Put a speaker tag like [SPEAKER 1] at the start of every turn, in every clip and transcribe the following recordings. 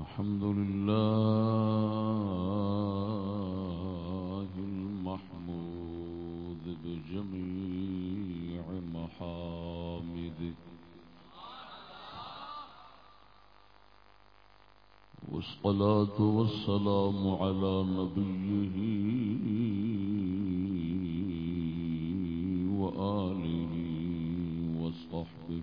[SPEAKER 1] الحمد لله المحمود بجميع محامده والصلاة والسلام على نبيه وآله وصحبه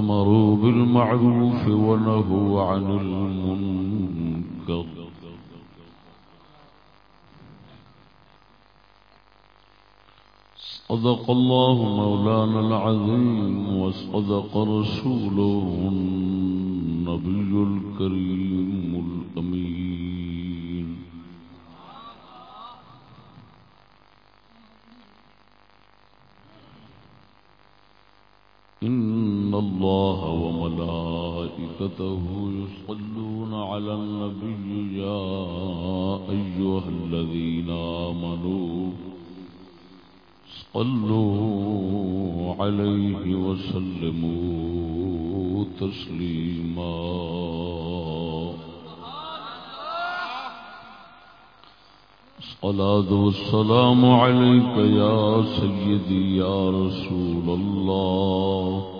[SPEAKER 1] أمروا بالمعروف ونهوا عن المنكر. صدق الله مولانا العظيم وصدق رسوله النبي الكريم الأمين إن الله وملائكته يصلون على النبي يا أيها الذين آمنوا صلوا عليه وسلموا تسليما. الصلاة والسلام عليك يا سيدي يا رسول الله.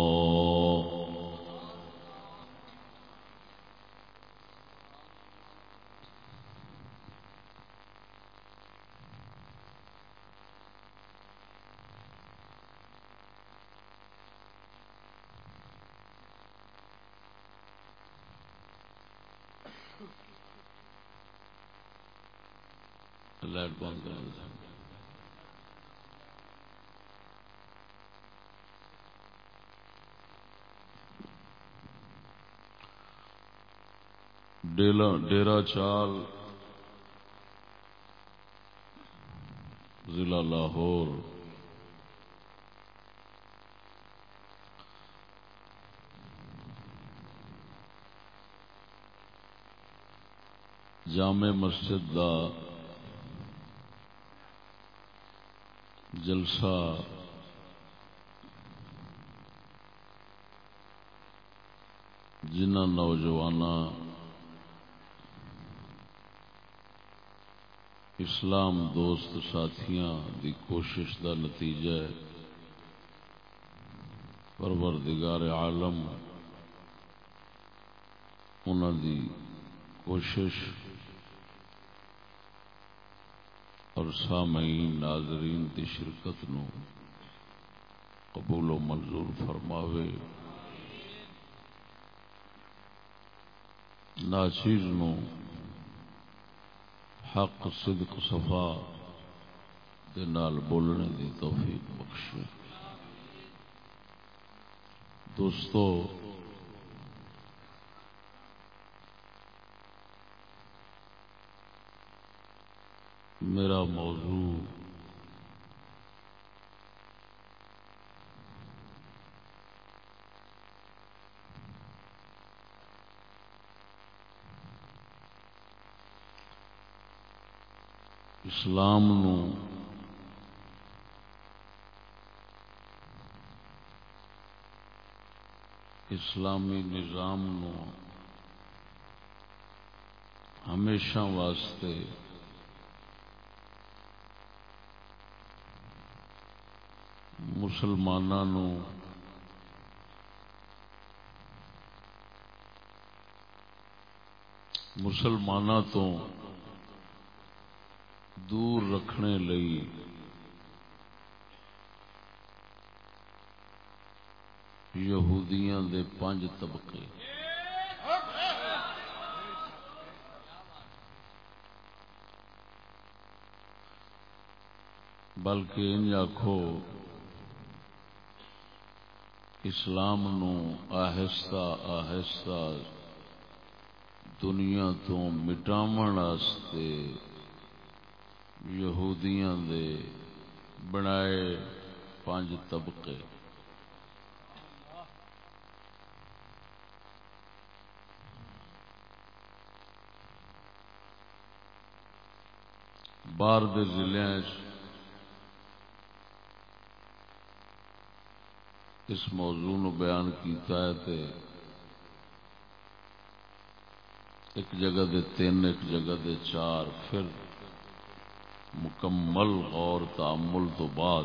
[SPEAKER 1] لائٹ بند کر ڈیرا چال ضلع لاہور۔ جامع مسجد دا جلسہ جنہ نوجوان اسلام دوست ساتھیاں دی کوشش دا نتیجہ ہے۔ پروردگار عالم انہوں دی کوشش اور سامعین ناظرین دی شرکت نو قبول و منظور فرماوے۔ ناچیز نو حق، صدق، صفا دے نال بولنے دی توفیق بخشے۔ دوستو میرا موضوع اسلام نو اسلامی نظام نو ہمیشہ واسطے مسلمانوں مسلمانوں تو دور رکھنے لئی یہودیاں دے پانچ طبقے۔ بلکہ ان آخو اسلام نو آہستہ آہستہ دنیا تو مٹاوتے یہودیاں دے بنائے پانچ طبقے۔ باہر ضلع اس موضوع نو بیان کیتا ہے تے ایک جگہ دے تین، ایک جگہ دے چار، پھر مکمل غور تعمل تو بعد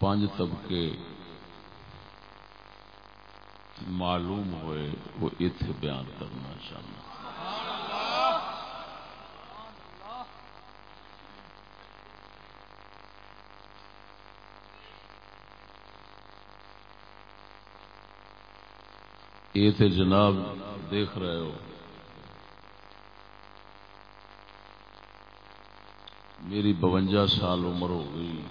[SPEAKER 1] پانچ طبقے معلوم ہوئے، وہ اتنے بیان کرنا چاہنا۔ یہ تو جناب دیکھ رہے ہو۔ میری بونجا سال عمر ہو گئی۔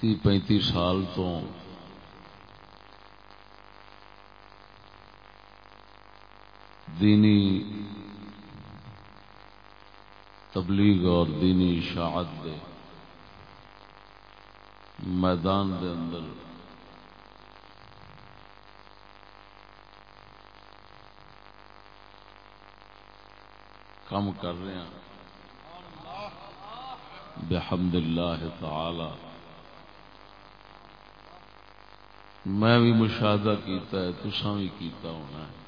[SPEAKER 1] تی پینتی سال تو دینی تبلیغ اور دینی اشاعت دے۔ میدان دے اندر۔ کام کر رہے ہیں۔ بحمد اللہ تعالی۔ میں بھی مشاہدہ کیتا ہے تسا بھی کیتا ہونا ہے۔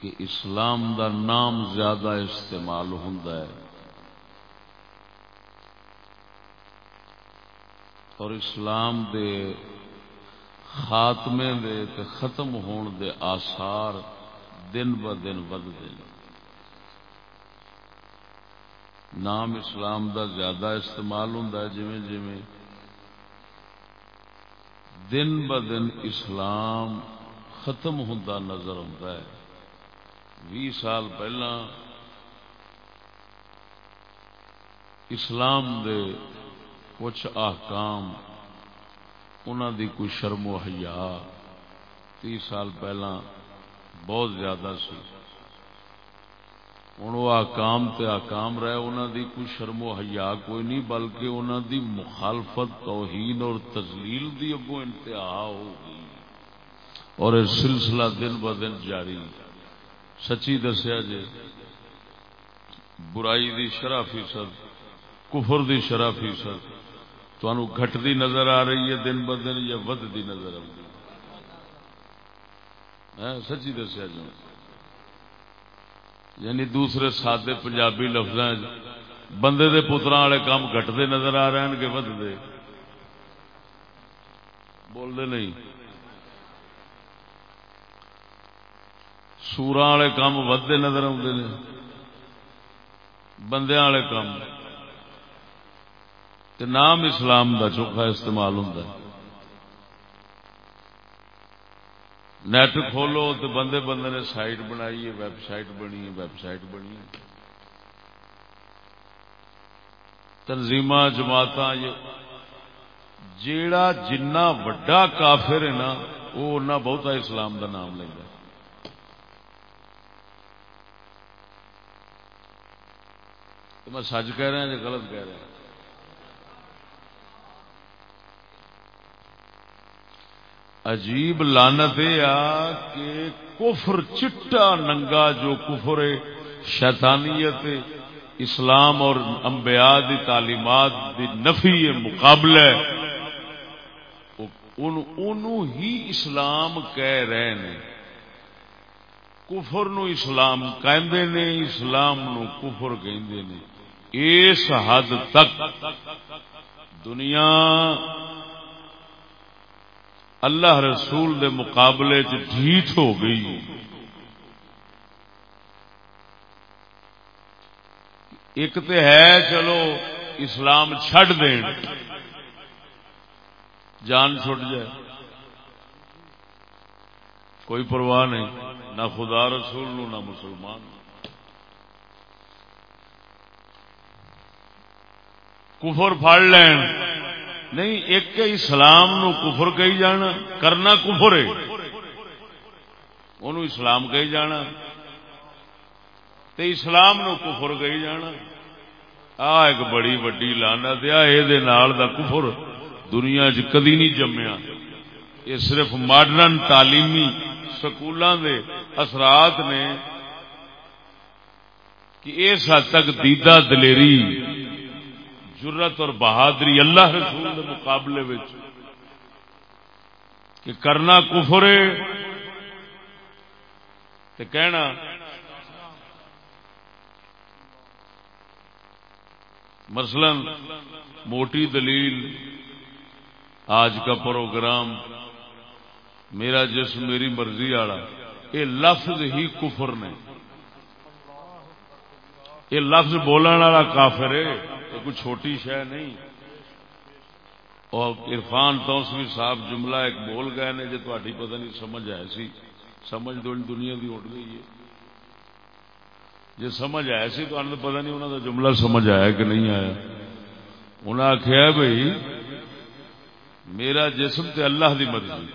[SPEAKER 1] کہ اسلام دا نام زیادہ استعمال ہوں اور اسلام دے خاتمے دے تے ختم ہون دے آثار دن ب دن بدتے نام اسلام دا زیادہ استعمال ہوں جی جی دن ب دن اسلام ختم ہوں نظر آتا ہے۔ بھی سال پہلا اسلام دے کچھ آکام انہوں دی کوئی شرم و حیا تی سال پہلا بہت زیادہ سی۔ ہوں وہ آکام تے آکام رہے انہوں دی کوئی شرم و حیا کوئی نہیں، بلکہ انہوں دی مخالفت، توہین اور تزلیل دی اگوں انتہا ہو گئی۔ اور یہ سلسلہ دن ب دن جاری۔ سچی دسیا جی برائی دی شرح فیصد کفر دی شرح فیصد تنوع گٹتی نظر آ رہی ہے دن ب دن یا ودتی نظر آ رہی ہاں، سچی دسیا جی یعنی دوسرے سادے پنجابی لفظ بندے دے پترا والے کام گٹتے نظر آ رہے ہیں کہ ودتے بولتے نہیں۔ سورا والے کام ودے نظر آتے ہیں بندیا والے کام نام اسلام دا چوکھا استعمال ہوں نیٹ کھولو تو بندے بندے نے سائٹ بنائی ہے ویب سائٹ بنی ہے ویب سائٹ بنی ہے تنظیم جماعت جیڑا جنہ وڈا کافر ہے نا وہ بہتا اسلام دا نام لینا تو میں سچ کہہ رہا یا غلط کہہ رہا عجیب لانت یہ کہ کفر چٹا ننگا جو کفر شیطانیت اسلام اور انبیاء دی تعلیمات دی نفی مقابلہ ہی اسلام کہہ رہے ہیں۔ کفر نو اسلام کہندے نے، اسلام نو کفر کہندے نے۔ اس حد تک دنیا اللہ رسول دے مقابلے ڈھیٹ ہو گئی۔ ایک تو ہے چلو اسلام چھڈ دین۔ جان چھٹ جائے۔ کوئی پرواہ نہیں، نہ خدا رسول نو، نہ مسلمان کفر پھڑ لین۔ نہیں، ایک اسلام نو کفر کہی جانا، کرنا کفر ہے۔ انہوں اسلام کہی جانا۔ تے اسلام نو کفر کہی جانا۔ آ، ایک بڑی وڈی لانا دیا یہ دا کفر دنیا چ کدی نہیں جمیا۔ یہ صرف ماڈرن تعلیمی سکولوں دے اثرات نے کہ اس حد تک دیدہ دلیری جرت اور بہادری اللہ رسول کے مقابلے کہ کرنا کفر کہنا مثلا موٹی دلیل آج کا پروگرام میرا جسم میری مرضی والا یہ لفظ ہی کفر نے یہ لفظ بولن والا کافر ہے یہ کوئی چھوٹی شہ نہیں۔ اور عرفان توسوی صاحب جملہ ایک بول گئے نے جی تھی پتہ نہیں سمجھ آئے سی۔ سمجھ دو دنیا کی اٹھ گئی ہے۔ جی سمجھ آیا سی تو پتا نہیں انہوں کا جملہ سمجھ آیا کہ نہیں آیا۔ انہیں آخیا بھائی میرا جسم تے اللہ دی مرضی۔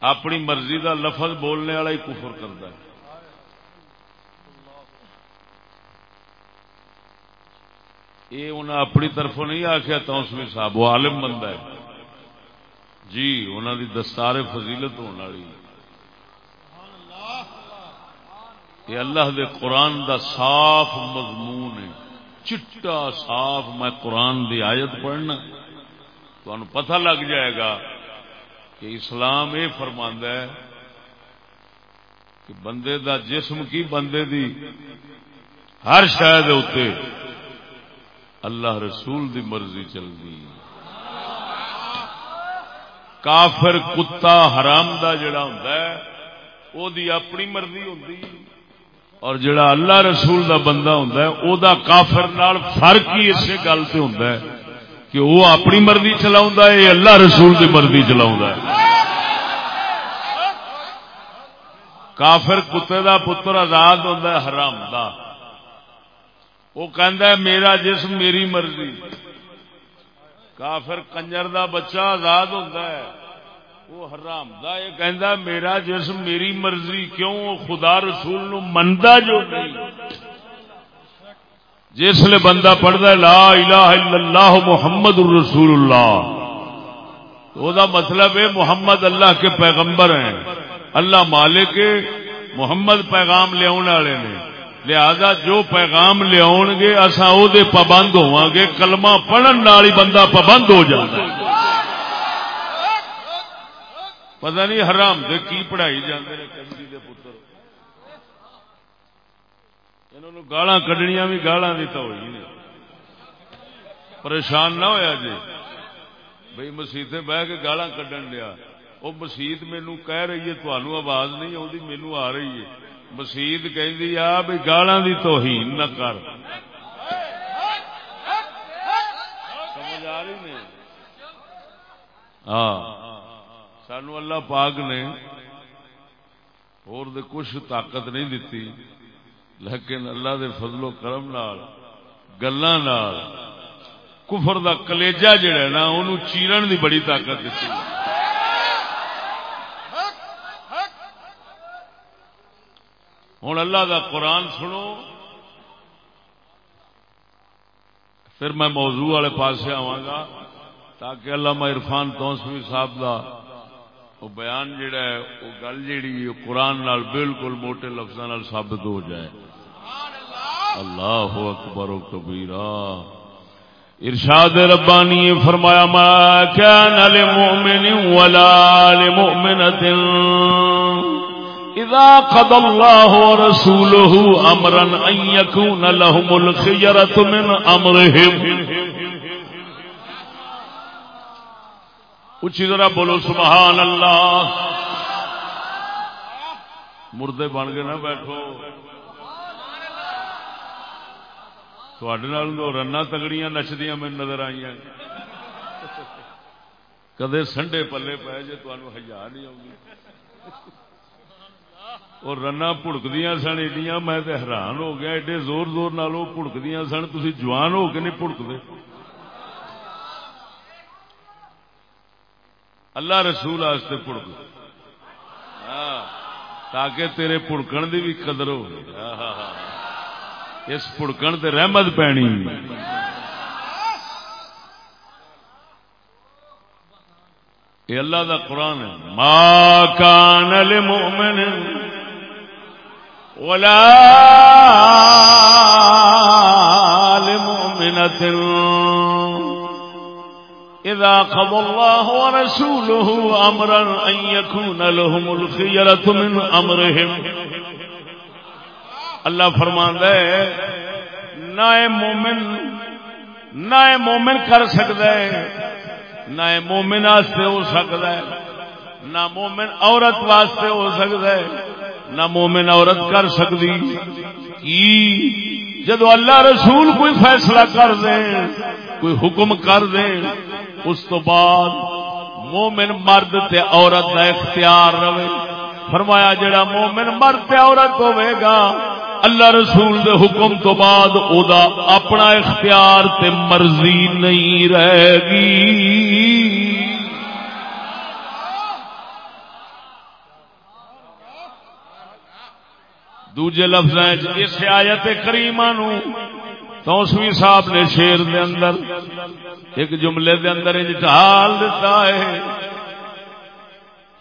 [SPEAKER 1] اپنی مرضی دا لفظ بولنے والا ہی کفر کرتا ہے۔ یہ انہیں اپنی طرفوں نہیں آخیا توسوی صاحب، وہ عالم بندہ ہے۔ جی انہوں دی دستار فضیلت ہونے والی۔ یہ اللہ دے قرآن دا صاف مضمون ہے۔ چٹا صاف میں قرآن دی آیت پڑھنا۔ تو پتہ لگ جائے گا کہ اسلام یہ فرماندہ ہے کہ بندے دا جسم کی بندے دی ہر شاید اتنے اللہ رسول دی مرضی چلتی کافر کتا حرام دا جڑا ہوں او دی اپنی مرضی ہوں اور جڑا اللہ رسول دا بندہ ہوں او دا کافر نال فرق ہی اسی گل سے ہوں کہ وہ اپنی مرضی چلا اللہ رسول کی مرضی چلا کافر کتے دا پتر آزاد ہوتا ہے، حرام دا۔ وہ ہے میرا جسم میری مرضی۔ کافر کنجر دا بچہ آزاد ہوتا ہے، وہ حرام۔ دا یہ کہندا میرا جسم میری مرضی، کیوں؟ خدا رسول نو مندا جو نہیں۔ جسل بندہ پڑھتا لا الہ الا اللہ محمد الرسول اللہ۔ تو دا مطلب ہے محمد اللہ کے پیغمبر ہیں۔ اللہ مالک محمد پیغام لیا والے نے۔ لہذا جو پیغام لیا گے اصا او دے پابند ہوا گے۔ کلمہ پڑھن والی بندہ پابند ہو جائے پتہ نہیں حرام دے کی پڑھائی جاندے کنجی دے پتر۔ گالا کڈنیا بھی گالا دی تو ہوئی نے پریشان نہ ہویا جی۔ بھائی مسیح بہ کے گالا کڈن دیا وہ مسیت مینو کہہ رہی ہے تمہوں آواز نہیں آتی مینو آ رہی ہے۔ مسیت کہ آ بھائی گالا دی توہین نہ کر سمجھ آ رہی نے ہاں سانو اللہ پاک نے اور دے کچھ طاقت نہیں دیتی لیکن اللہ دے فضل و کرم نال گلا کفر دا کلیجا جڑا ہے نا انہوں چیرن دی بڑی طاقت دیتی ہوں اللہ دا قرآن سنو، پھر میں موضوع والے پاس آوا گا تاکہ اللہ عرفان توسوی صاحب دا وہ بیان جڑا ہے، وہ گل جیڑی قرآن نال بالکل موٹے لفظوں ثابت ہو جائے۔ اللہ اکبر و کبیرا ارشاد ربانی فرمایا، ما كان لمؤمن ولا لمؤمنة اذا قضى الله ورسوله امرا ان يكون لهم الخيرة من امرهم اچھی ذرا بولو، سبحان اللہ۔ مردے بن گئے نہ بیٹھو۔ تھوڑے رنا تگڑیاں نچدیاں میں نظر آئی کدے سنڈے پلے پے جی تمہیں ہزار نہیں آؤں اور رنا پڑکدیا سن ایڈیاں میں حیران ہو گیا ایڈے زور زور نال پڑکدیا سن تھی جوان ہو کے نہیں پڑکتے اللہ رسول آستے پڑک ہاں، تاکہ تیرے پڑکن دی بھی قدر ہو۔ اس پڑکن تے رحمت پینی یہ اللہ دا قرآن ہے۔ ما کان لمؤمن ولا لمؤمنة إذا قضى الله ورسوله أمرا أن يكون لهم الخيرة من أمرهم اللہ فرمان دے، نہ مومن نہ مومن کر سکتا ہے نہ مومن واسطے ہو سکتا ہے نہ مومن عورت واسطے ہو سکتا ہے نہ مومن عورت کر سکتی۔ جدو اللہ رسول کوئی فیصلہ کر دے، کوئی حکم کر دے، اس تو بعد مومن مرد تے عورت کا اختیار رہے۔ فرمایا، جڑا مومن مرد تے عورت ہوے گا، اللہ رسول دے حکم تو بعد او دا اپنا اختیار تے مرضی نہیں رہے گی۔ دوجے لفظ اس آیت کریمہ نو توسوی صاحب نے شیر دے اندر، ایک جملے دے اندر انج ڈال دیتا ہے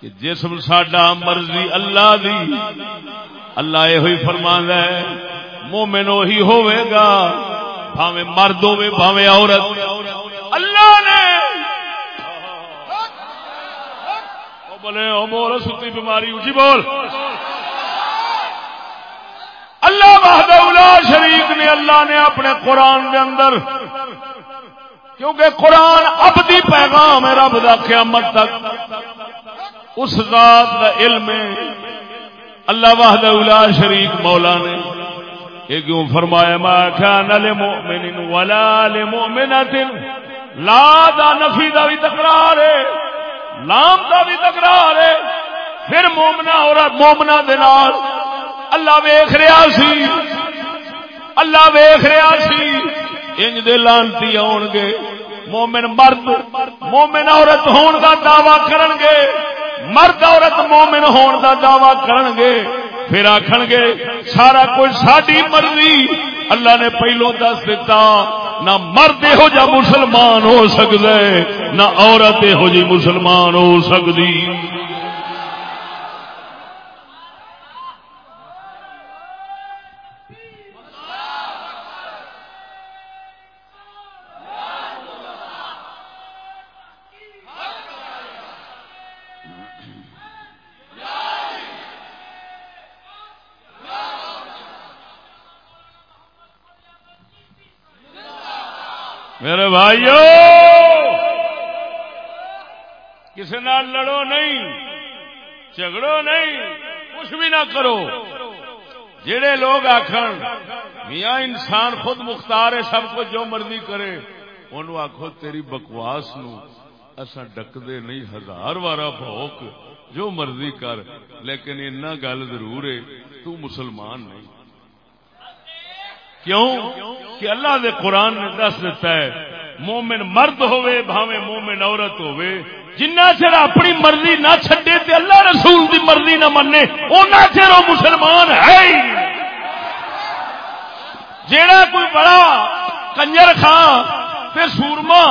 [SPEAKER 1] کہ جسم ساڈا مرضی اللہ دی، اللہ یہ ہوئی فرمان ہے، مومن وہی ہوئے گا بھاوے مرد ہوے بھاوے عورت۔ اللہ نے بولے، او بول ستی بیماری اچھی بول۔ اللہ وحدہ شریف نے اللہ نے اپنے قرآن کے اندر، کیونکہ قرآن ابدی پیغام ہے رب دا قیامت تک۔ اس ذات کا علم ہے۔ اللہ واہد الا شریف مولا نے۔ یہ کیوں فرمایا؟ ما كان لمؤمن ولا لمؤمنة لا دا نفی دا بھی تکرار ہے۔ لام دا بھی تکرار ہے۔ پھر مومنا اور مومنا دے نال اللہ ویخ رہا سی۔ اللہ ویخ رہا سی۔ انج دے لانتی آن گے۔ مومن مرد، مومن عورت ہون کا دعوی کرن گے۔ مرد عورت مومن ہون کا دعوی کرن گے۔ پھر آخن گے، سارا کچھ ساری مرضی۔ اللہ نے پہلو دس دیتا نہ مرد یہو جا مسلمان ہو سکتا ہے نہ عورت یہو جی مسلمان ہو سکتی میرے بھائیو! کسی نال لڑو نہیں، جھگڑو نہیں، کچھ بھی نہ کرو۔ جڑے لوگ آخر میاں انسان خود مختار ہے، سب کو جو مرضی کرے ان آخو تیری بکواس نو اصا ڈکدے نہیں، ہزار وارا بھوک، جو مرضی کر، لیکن اتنا گل ضرور ہے، تو مسلمان نہیں۔ کیوں کہ اللہ دے قرآن نے دس دیتا ہے، مومن مرد ہوئے، بھاوے مومن عورت ہوئے۔ جنہ چر اپنی مرضی نہ چھڈے تے اللہ رسول دی مرضی نہ منے اونا چر وہ مسلمان ہے جیڑا کوئی بڑا کنجر خان تے سورما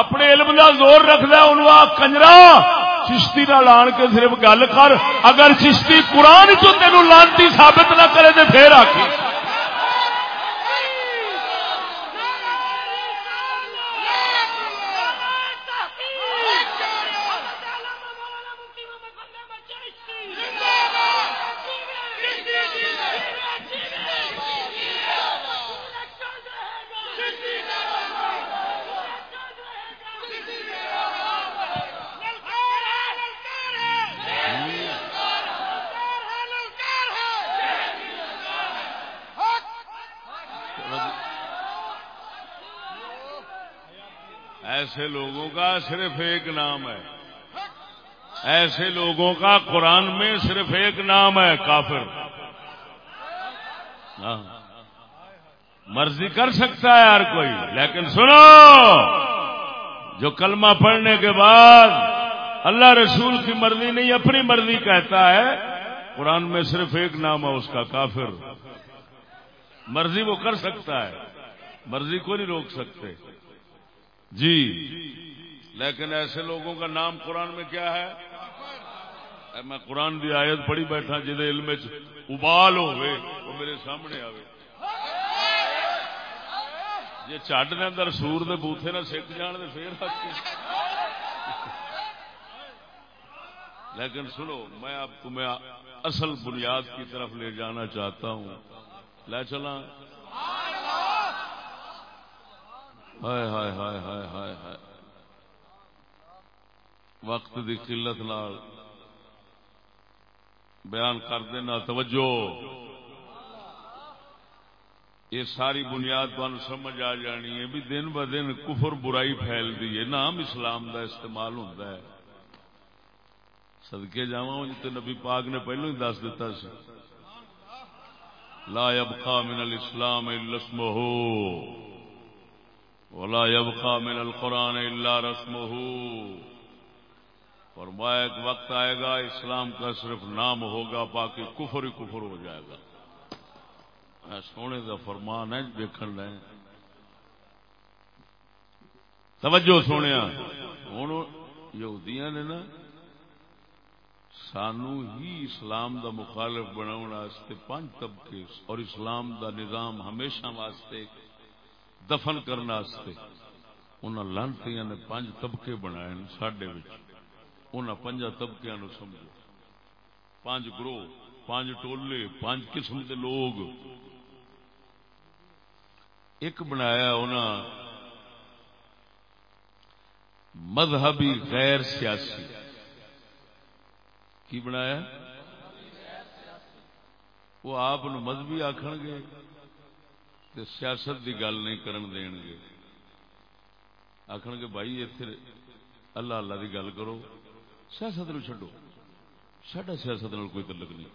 [SPEAKER 1] اپنے علم کا زور رکھتا ہے آ کنجرا چشتی نہ لان کے صرف گل کر، اگر چشتی قرآن چ تینوں لانتی ثابت نہ کرے تو پھر آخی ایسے لوگوں کا صرف ایک نام ہے۔ ایسے لوگوں کا قرآن میں صرف ایک نام ہے، کافر۔ ہاں۔ مرضی کر سکتا ہے ہر کوئی، لیکن سنو۔ جو کلمہ پڑھنے کے بعد اللہ رسول کی مرضی نہیں، اپنی مرضی کہتا ہے، قرآن میں صرف ایک نام ہے، اس کا کافر۔ مرضی وہ کر سکتا ہے، مرضی کو نہیں روک سکتے۔ جی۔ لیکن ایسے لوگوں کا نام قرآن میں کیا ہے؟ میں قرآن کی آیت پڑھی بیٹھا جہد علم ابال ہوئے وہ میرے سامنے آئے جی چڈ نے اندر سور دے بوتھے نہ سک جان دے پھر لیکن سنو، میں اب تمہیں اصل بنیاد کی طرف لے جانا چاہتا ہوں۔ لے چلا ہائے ہائے ہائے ہائے ہائے ہائے۔ وقت دی قلت نال بیان کر دینا، توجہ۔ یہ ساری بنیاد تمہیں سمجھ آ جانی ہے بھی دن ب دن کفر برائی پھیلتی ہے۔ نام اسلام دا استعمال ہوتا ہے۔ سدکے جا تو نبی پاک نے پہلو ہی دس دیتا سی۔ لا يبقى من الاسلام الا اسمه ولا يبقى من القران الا رسمه. فرمایا ایک وقت آئے گا، اسلام کا صرف نام ہوگا، باقی کفر ہی کفر ہو جائے گا۔ سونے کا فرمان ہے، دیکھن رہے توجہ سونے۔ ہوں یہودیاں نے نا، سانو ہی اسلام دا مخالف بناؤ واسطے پانچ طبقے اور اسلام دا نظام ہمیشہ واسطے دفن کرنے انہوں لانتی نے پانچ طبقے بنائے سڈے ان پنجا طبقے نو سمجھو۔ پانچ گروہ پانچ ٹولے پانچ قسم کے لوگ۔ ایک بنایا مذہبی غیر سیاسی۔ کی بنایا؟ وہ آپ مذہبی آخ گے۔ تو سیاست کی گل نہیں کرن دین گے۔ آخ گے بھائی اتنے اللہ اللہ کی گل کرو۔ سیاست نو چڈو سڈا سیاست کوئی تعلق نہیں۔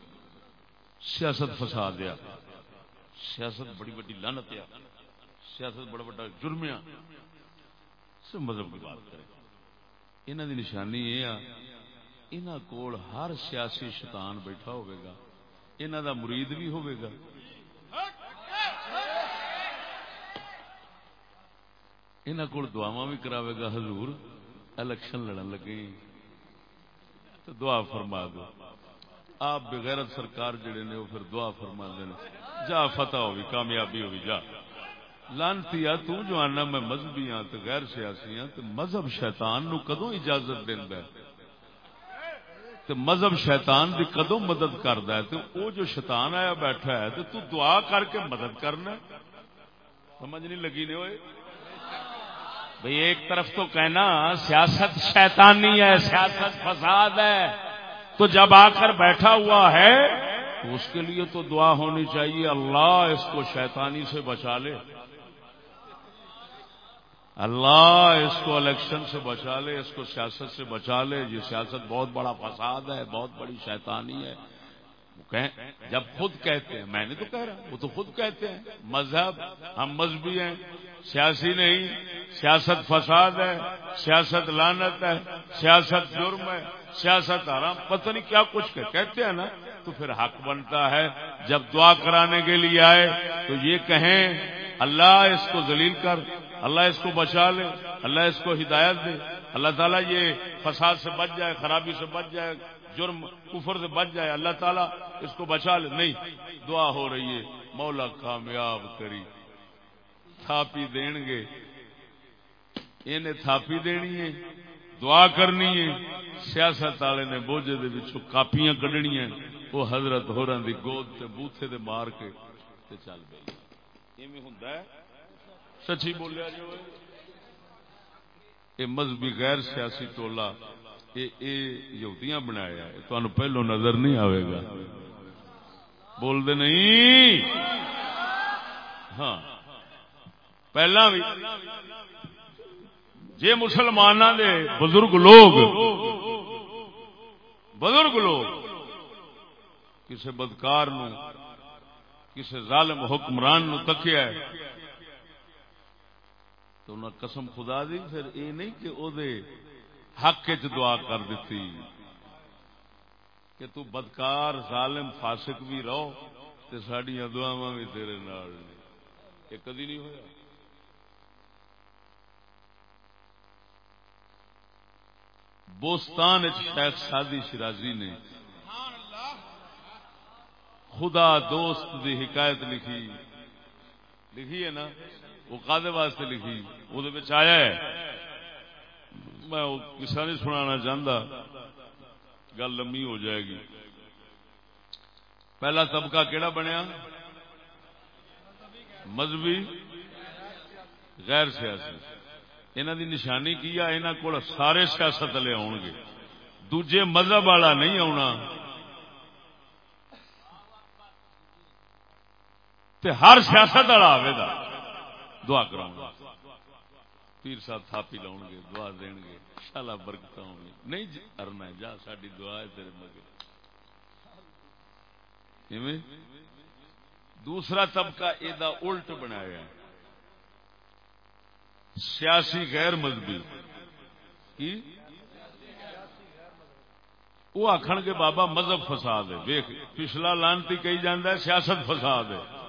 [SPEAKER 1] سیاست فسا دیا سیاست بڑی بڑی لانت آ سیاست بڑا بڑا جرمیا مذہب کی بات کرے انہوں دی نشانی یہ انہوں کول ہر سیاسی شیطان بیٹھا ہوئے گا۔ انہوں دا مرید بھی ہوئے گا۔ انہوں کول دعوا بھی کراوے گا حضور، الیکشن لڑن لگے۔ تو دعا فرما دو۔ آپ بغیرت سرکار جڑے نے، وہ پھر دعا فرما دیں جا فتح ہوگی کامیابی ہوگی جا۔ لانتی تو جو آنا، میں مذہبی ہاں تو غیر سیاسی ہاں تو مذہب شیطان نو کدو اجازت دینا تو مذہب شیطان دی کدو مدد کرتا ہے؟ تو وہ جو شیطان آیا بیٹھا ہے، تو تو دعا کر کے مدد کرنا سمجھ نہیں لگی نہیں ہوئے بھئی ایک طرف تو کہنا، سیاست شیطانی ہے، سیاست فساد ہے۔ تو جب آ کر بیٹھا ہوا ہے، تو اس کے لیے تو دعا ہونی چاہیے، اللہ اس کو شیطانی سے بچا لے۔ اللہ اس کو الیکشن سے بچا لے، اس کو سیاست سے بچا لے۔ یہ سیاست بہت بڑا فساد ہے، بہت بڑی شیطانی ہے۔ جب خود کہتے ہیں، میں نے تو کہہ رہا، وہ تو خود کہتے ہیں۔ مذہب، ہم مذہبی ہیں۔ سیاسی نہیں، سیاست فساد ہے، سیاست لانت ہے، سیاست جرم ہے، سیاست آرام پتہ نہیں کیا کچھ کہتے ہیں نا، تو پھر حق بنتا ہے۔ جب دعا کرانے کے لیے آئے، تو یہ کہیں، اللہ اس کو ذلیل کر، اللہ اس کو بچا لے، اللہ اس کو ہدایت دے۔ اللہ تعالیٰ یہ فساد سے بچ جائے، خرابی سے بچ جائے، جرم، کفر سے بچ جائے، اللہ تعالیٰ اس کو بچا لے۔ نہیں، دعا ہو رہی ہے، مولا کامیاب کری۔ تھاپی دین گے انہیں تھاپی دینی ہے، دعا کرنی ہے۔ سیاست والے نے بوجھے دے کاپیاں کڈنی وہ حضرت ہو دی گود تے بوتھے دے مار کے تے چل پی ہوں سچی بولیا جی جو یہ مذہبی غیر سیاسی ٹولا یہودیاں بنایا ہے۔ تو پہلو نظر نہیں آئے گا۔ بول دے نہیں؟ ہاں۔ پہلا بھی جی مسلمان دے بزرگ لوگ بزرگ لوگ کسی بدکار نو کسی ظالم حکمران نو تکیا ہے تو انہیں قسم خدا دی پھر یہ نہیں کہ او دے حق چ دعا کر دیتی کہ تو بدکار ظالم فاسق بھی رہو تے ساڈیاں دعاواں بھی تیرے نال یہ کدی نہیں ہویا بوستان شیخ سادی شرازی نے خدا دوست دی حکایت لکھی۔ لکھی ہے نا؟ وہ کادے واسطے لکھی۔ وہ آیا ہے۔ میں کسا نہیں سنانا چاہتا گل لمبی ہو جائے گی۔ پہلا طبقہ کیڑا بنیا؟ مذہبی، غیر سیاسی۔ انہوں دی نشانی کی ہے انہوں کو سارے سیاست والے آن گے۔ دوجے مذہب والا نہیں آنا ہر سیاست والا آئے گا۔ دعا کراؤں گا۔ پیر صاحب تھاپی لاؤ گے، دعا دین گے۔ شالا برکت ہوں گی۔ نہیں جی کرنا جا ساری دعا ہے تیرے مگر دوسرا طبقہ یہ الٹ بنایا سیاسی غیر مذہبی کی؟ وہ آخر کے بابا مذہب فساد ہے۔ ویخ پچھلا لانتی کہی جانا ہے، سیاست فساد ہے۔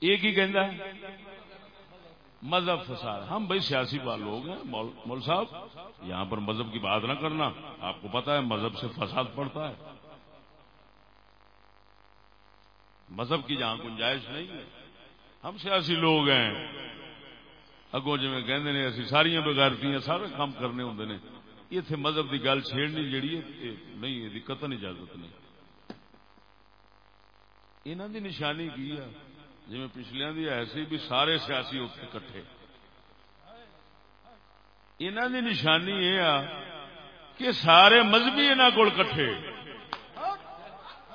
[SPEAKER 1] یہ کی کہندا ہے؟ مذہب فساد۔ ہم بھائی سیاسی لوگ ہیں، مول صاحب، یہاں پر مذہب کی بات نہ کرنا۔ آپ کو پتا ہے، مذہب سے فساد پڑتا ہے۔ مذہب کی جہاں گنجائش نہیں ہے۔ ہم سیاسی لوگ ہیں۔ اگوں جی کہ اسی ساریا بغیرتی سارے کام کرنے ہوں نے۔ اتنے مذہب کی گل چھیڑنی جیڑی ہے نہیں یہ قطن اجازت نہیں۔ انہوں دی نشانی کی ہے؟ جی پچھلیا دی ایسی بھی سارے سیاسی اتنے کٹھے۔ انہوں دی نشانی یہ کہ سارے مذہبی انہوں کو کٹھے۔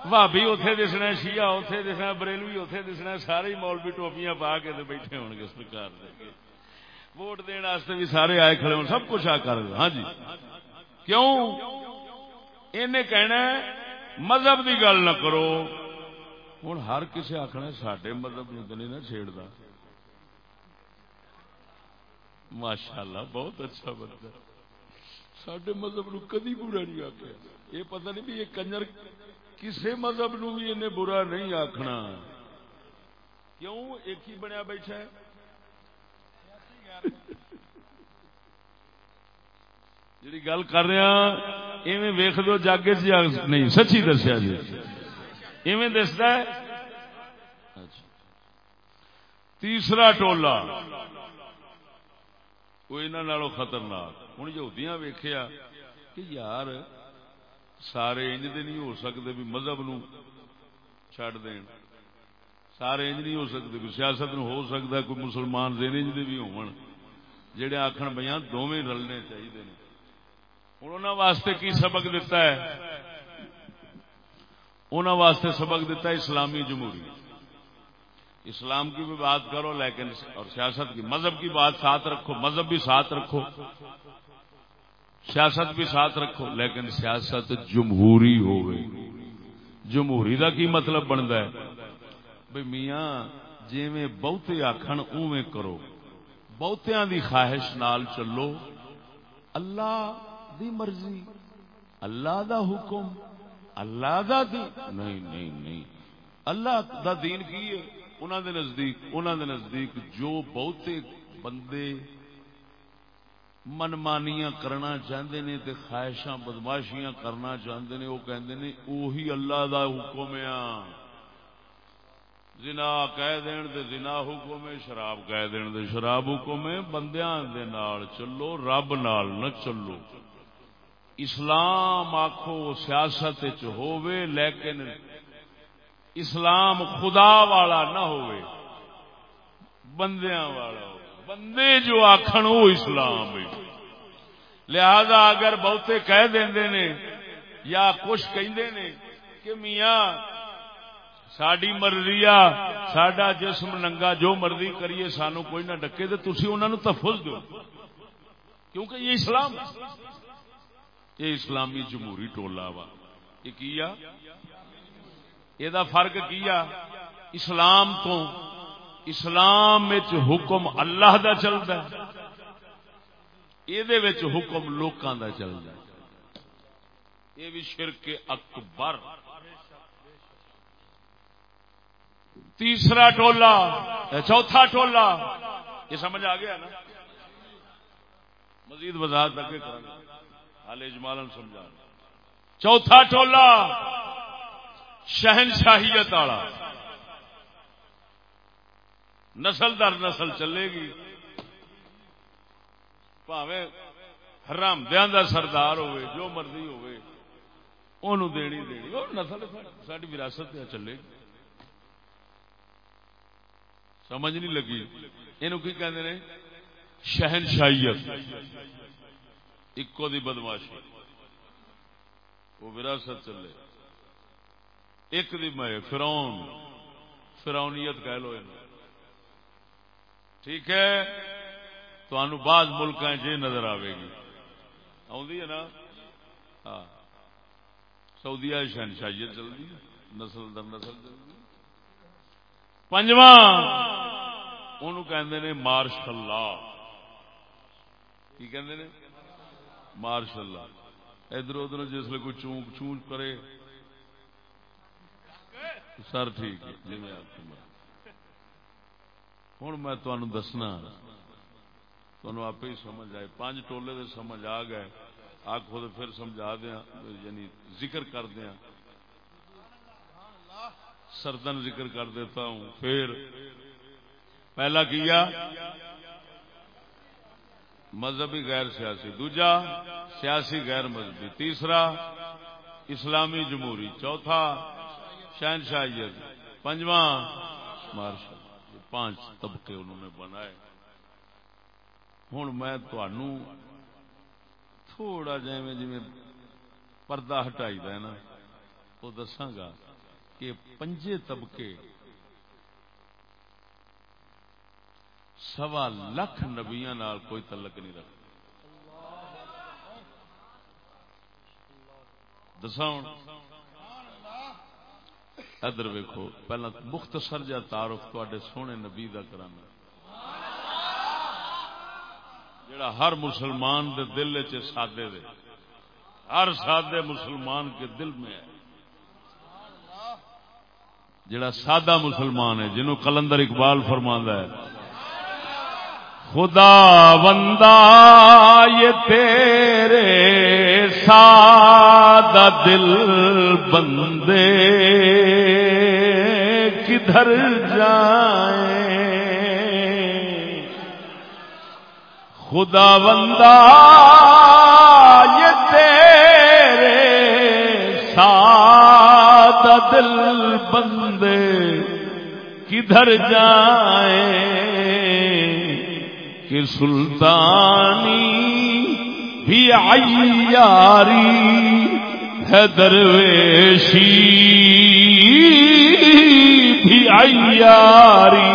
[SPEAKER 1] بھابی اتے دسنا شیعہ اتے دسنا بریلوی اتے دسنا سارے مولوی ٹوپیاں پا کے بیٹھے ہو گے سرکار ووٹ دن بھی سارے آئے کھڑے ہو سب کچھ آ کر ہاں جی کیوں کہنا مذہب کی گل نہ کرو ہوں ہر کسی آخنا سڈے مذہب نو نہیں نہ چیڑتا ماشاء اللہ بہت اچھا بندہ سڈے مذہب نو کدی برا نہیں آخیا یہ پتہ نہیں بھی یہ کنجر کسی مذہب نو بھی انہیں برا نہیں آخنا کیوں؟ ایک ہی بنیا بیٹھا ہے۔ جی گل کر رہا ایویں ویخ دو، جاگے جی نہیں، سچی دسیا جی۔ ایویں دستا ہے۔ اچھا۔ تیسرا ٹولا وہ انہوں خطرناک۔ ہوں یہودیاں ویخیا کہ یار سارے انج دے نہیں ہو سکتے بھی مذہب نو چڈ دین۔ سارے انج نہیں ہو سکتے، کوئی سیاست نو ہو سکتا، کوئی مسلمان دین انج دے بھی ہون۔ جڑے آخر بھیا دونوں رلنے چاہیے ہوں انہوں واسطے کی سبق دیتا ہے؟ انہوں واسطے سبق دیتا ہے اسلامی جمہوری اسلام کی بھی بات کرو، لیکن اور سیاست کی، مذہب کی بات ساتھ رکھو، مذہب بھی ساتھ رکھو۔ سیاست بھی ساتھ رکھو، لیکن سیاست جمہوری ہو جمہوری کا کی مطلب بنتا ہے؟ بھائی میاں جی میں بہتے آخر اوے کرو۔ بہتیا دی خواہش نال چلو۔ اللہ دی مرضی، اللہ دا حکم، اللہ دا دین۔ نہیں نہیں نہیں۔ اللہ دا دین کی ہے؟ انہوں دے نزدیک انہوں دے نزدیک جو بہتے بندے منمانیاں کرنا چاہتے نے تے خواہشاں بدماشیاں کرنا چاہتے نے، وہ کہندے نے، اوہی اللہ دا حکم ہے۔ زنا کہہ دین دے زنا حکم ہے، شراب کہہ دین دے شراب حکم ہے۔ بندیاں دے نال چلو، رب نال نہ چلو۔ اسلام آخو سیاست ہووے، لیکن اسلام خدا والا نہ ہووے، بندیاں والا ہو بندے جو آخر وہ اسلام ہے۔ لہذا اگر بہتے کہہ دیں نے یا کچھ کہ میاں ساری مرضی آ سڈا جسم ننگا جو مرضی کریے، سانو کوئی نہ ڈکے تو تھی انہوں نے تفظ دو کیونکہ یہ اسلام یہ اسلامی جمہوری ٹولا وا۔ یہ فرق کیا؟ اسلام تو اسلام حکم اللہ دا چلتا یہ حکم لوکاں دا چلتا یہ بھی شرک اکبر۔ تیسرا ٹولا چوتھا ٹولا یہ سمجھ آ گیا نا؟ مزید وضاحت لگے حال اجمالن سمجھا چوتھا ٹولا شہنشاہیت والا۔ نسل در نسل چلے گی۔ پاوے حرام دیاں دا سردار ہوئے، جو مرضی ہوئے انہوں دینی دینی۔ اور نسل ساری وراثت چلے گی۔ سمجھ نہیں لگی۔ یہ کہتے ہیں شہنشاہیت۔ اکو دی بدماشی۔ وہ وراثت چلے۔ ایک دی میں فرون فرونیت کہہ لو ٹھیک ہے؟ تو بعض ملک جی نظر آئے گی۔ آدھی ہے نا؟ ہاں۔ سعودیا شہنشاہیت چلتی نسل در نسل چلتی پنجواں۔ کہ مارش اللہ کی کہ مارش اللہ ادھر ادھر جس کوئی چونک چونک کرے۔ سر ٹھیک ہے۔ جی میں آپ کو ہوں میں تمہیں دسنا۔ تمہیں آپ ہی سمجھ آئے۔ پانچ ٹولے دے سمجھ آ گئے۔ آ خود پھر سمجھا دیا یعنی ذکر کر دیا سردن ذکر کر دیتا ہوں۔ پھر پہلا کیا؟ مذہبی غیر سیاسی۔ دوجا، سیاسی غیر مذہبی۔ تیسرا، اسلامی جمہوری۔ چوتھا شہنشاہیت پنجواں، مارشل۔ پانچ طبقے انہوں نے بنائے۔ ہوں میں تھوڑا جی جی پردہ ہٹائی نا، وہ دساگا کہ پنجے طبقے سوا لکھ نبیا کوئی تعلق نہیں رکھتے دسا ادھر ویکو پہلا مختصر جا تعارف تے سونے نبی کا کرانا۔ جڑا ہر مسلمان دے دل چ سادے دے۔ ہر سادے مسلمان کے دل میں ہے۔ جڑا سادہ مسلمان ہے، جنہوں کلندر اقبال فرما ہے، خدا بندہ، یہ تیرے سادہ دل بندے کدھر جائیں۔ خدا بندہ یہ تیرے سادہ دل بندے کدھر جائیں؟ کہ سلطانی بھی عیاری ہے درویشی۔ بھی عیاری۔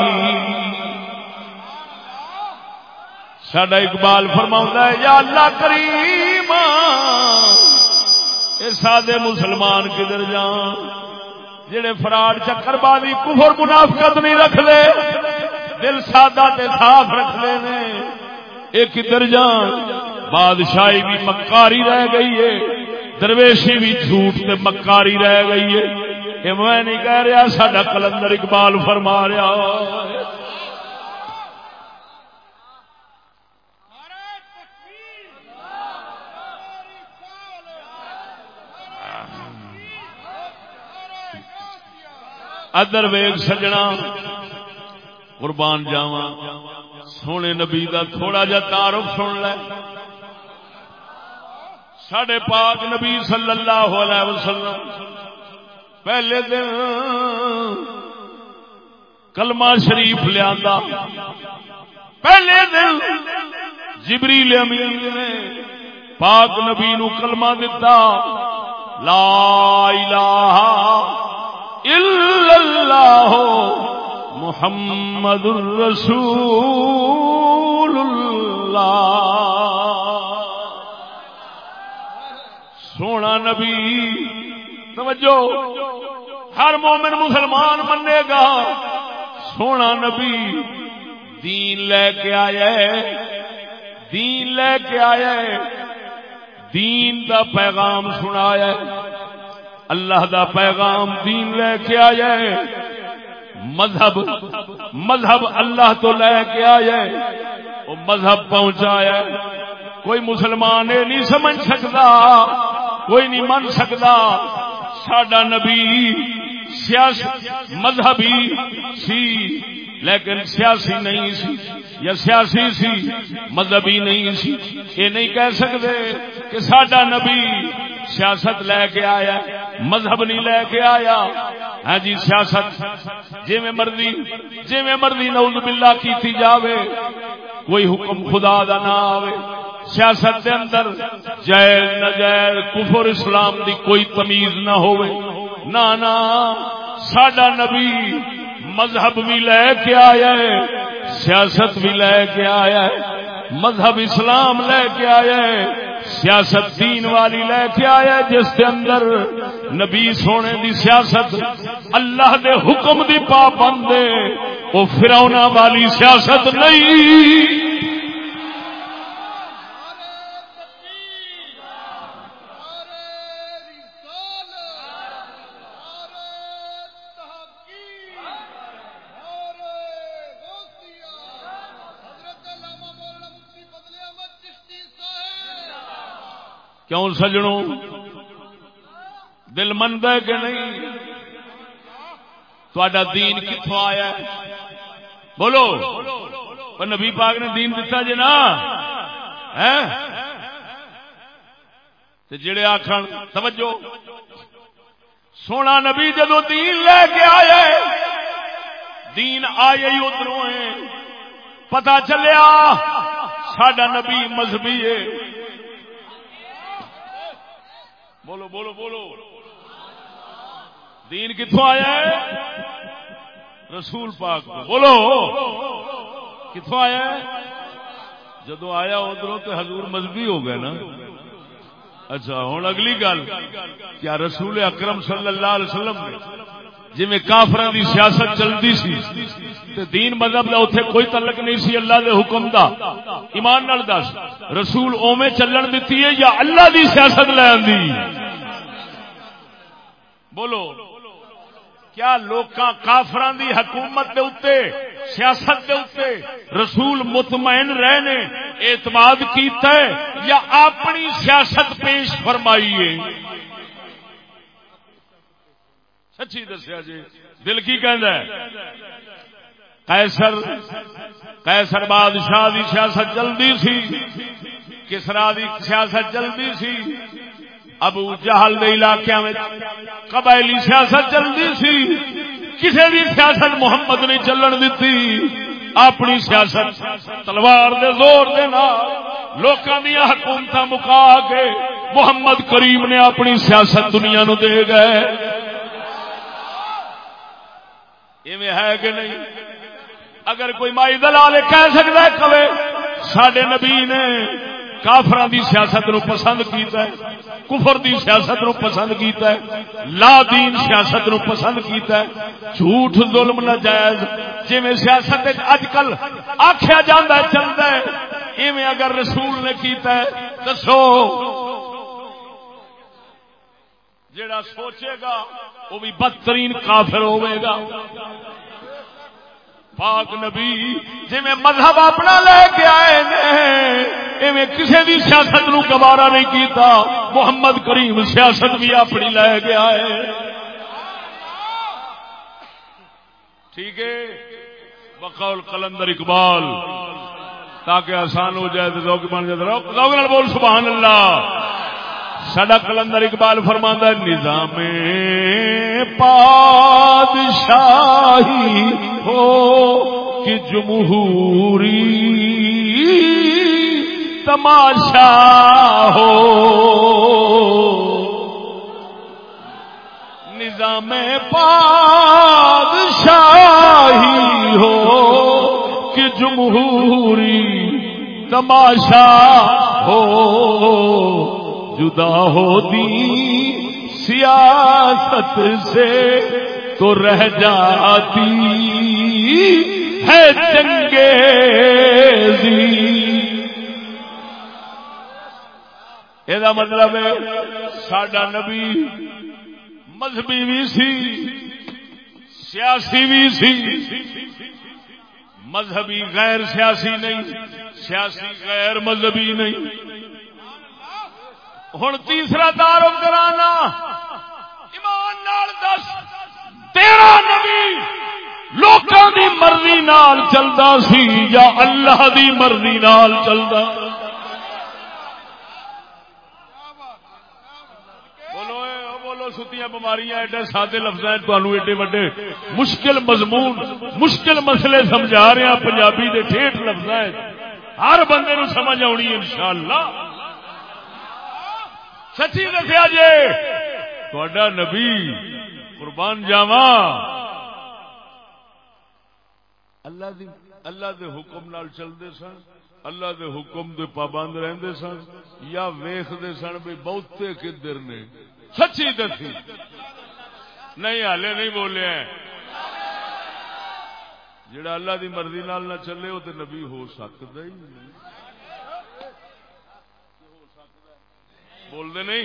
[SPEAKER 1] سڈا اقبال فرما ہے، یا اللہ کریم، اے سادے مسلمان کدھر جان جڑے فراڈ چکر بازی کفر، منافقت نہیں رکھ لے دل سادہ تے صاف رکھ لے نے ایک کدھر جان بادشاہی بھی مکاری رہ گئی ہے، درویشی بھی جھوٹ تے مکاری رہ گئی ہے۔ یہ میں نہیں کہہ رہا سڈا کلندر اقبال فرما رہا ادر ویگ سجنا، قربان جاوا سونے نبی دا تھوڑا جا تعارف سن لے۔ سڈے پاک نبی صلی اللہ علیہ وسلم پہلے دن کلمہ شریف لیا پہلے دن جبری لیا نے پاک نبی نو کلمہ دتا، لا الہ الا اللہ محمد الرسول اللہ سونا نبی توجہ، ہر مومن مسلمان منے گا۔ سونا نبی، دین لے کے آیا دین لے کے آیا دین دا پیغام سنایا۔ اللہ دا پیغام دین لے کے آیا مذہب مذہب اللہ تو لے کے آیا وہ مذہب پہنچایا۔ کوئی مسلمان یہ نہیں سمجھ سکتا، کوئی نہیں من سکتا۔ سڈا نبی سیاسی مذہبی سی، لیکن سیاسی نہیں سی، یا سیاسی سی، مذہبی نہیں سی۔ یہ نہیں کہہ سکتے کہ سڈا نبی سیاست لے کے آیا، مذہب نہیں لے کے آیا۔ ہاں جی سیاست۔ جی میں مرضی جی میں مرضی نوز باللہ کی جاوے، کوئی حکم خدا دا نہ آوے۔ سیاست دے اندر جائز نجائز کفر، اسلام دی کوئی تمیز نہ ہوئے۔ نہ نہ، ساڈا نبی مذہب بھی لے کے آیا ہے، سیاست بھی لے کے آیا ہے، مذہب اسلام لے کے آیا ہے، سیاست دین والی لے کے آیا ہے، جس کے اندر نبی سونے دی سیاست اللہ دے حکم دی پابند وہ فرونا والی سیاست نہیں۔ کیوں سجنوں؟ دل مند ہے کہ نہیں؟ تا دین کتوں آیا بولو نبی پاک نے دین دتا جی نا؟ جڑے آخر توجہ، سونا نبی جدو دین لے کے آیا دین آئے ہی ادھروں پتا چلیا سڈا نبی مذہبی ہے۔ بولو بولو بولو۔ دین کتوں آیا ہے؟ رسول پاک بولو۔ کتوں آیا ہے؟ جدو آیا ادھر تو حضور مذہبی ہو گئے نا۔ اچھا ہوں اگلی گل۔ کیا رسول اکرم صلی اللہ علیہ وسلم نے جی کافر دی سیاست چلتی سی، تے دین مذہب دا اتنے کوئی تعلق نہیں سی اللہ دے حکم دا۔ ایمان نال دس، رسول اوے چلن دیتی ہے یا اللہ دی سیاست لے آندی بولو، کیا لوکاں کافران دی حکومت دے اتے سیاست دے اتے رسول مطمئن رہنے، اعتماد کیتا ہے یا اپنی سیاست پیش فرمائی سچی دسیا جی۔ دل کی کہندا ہے؟ قیصر قیصر بادشاہ دی سیاست جلدی سی۔ کسرا دی سیاست جلدی سی۔ ابو جہل دے علاقے میں قبائلی سیاست چلتی سی۔ کسی بھی سیاست محمد نے چلن دیتی اپنی سیاست تلوار دے زور دے لوکاں دیا حکومت مکا کے محمد کریم نے اپنی سیاست دنیا نو دے گئے۔ ایویں ہے کہ نہیں؟ اگر کوئی مائی دلال کہہ سکتا ہے کبے سڈے نبی نے کافران دی سیاست نو پسند کیتا ہے، کفر دی سیاست نو پسند کیتا ہے، لا دین سیاست نو پسند کیتا ہے، جھوٹ ظلم ناجائز جی میں سیاست اج کل آخیا جانا چلتا ہے، ایویں اگر رسول نے کیتا ہے، دسو۔ جڑا سوچے گا، وہ بھی بدترین کافر ہوئے گا۔ پاک نبی جی میں مذہب اپنا لے کے آئے میں کسی بھی سیاست نو گوارا نہیں کیتا۔ محمد کریم سیاست بھی اپنی لے کے آئے۔ ٹھیک ہے؟ بقول کلندر اقبال، تاکہ آسان ہو جائے تو بن جائے بول سبحان اللہ۔ سڈا کلندر اقبال فرما نظام پادشاہی ہو کہ جمہوری تماشا ہو۔ نظام پادشاہی ہو کہ جمہوری تماشا ہو۔ جدا ہوتی سیاست سے تو رہ جاتی ہے چنگیزی یہ مطلب ہے سڈا نبی مذہبی بھی سی، سیاسی بھی سی۔ مذہبی غیر سیاسی نہیں، سیاسی غیر مذہبی نہیں۔ ہوں تیسرا دار کرانا۔ ایمان نال دس۔ تیرا نبی لوکاں دی مرضی نال چلتا سی یا اللہ دی مرضی نال چلتا ستیاں بماریاں ایڈے سادے لفظ ایڈے وڈے مشکل مضمون، مشکل مسئلے سمجھا رہے ہیں، پنجابی دے ٹھیٹ لفظ ہر بندے نو سمجھ آنی ان شاء اللہ سچی دسیا جی نبی قربان جاوا اللہ دی، اللہ دے حکم نال چلتے سن، اللہ دے حکم دے پابند رہندے سن، یا ویختے سن بھی بہتے کدھر نے۔ سچی دسی۔ نہیں، ہالے نہیں بولے۔ جڑا اللہ دی مرضی نال نہ چلے وہ تو نبی ہو سکتا ہی بولتے نہیں؟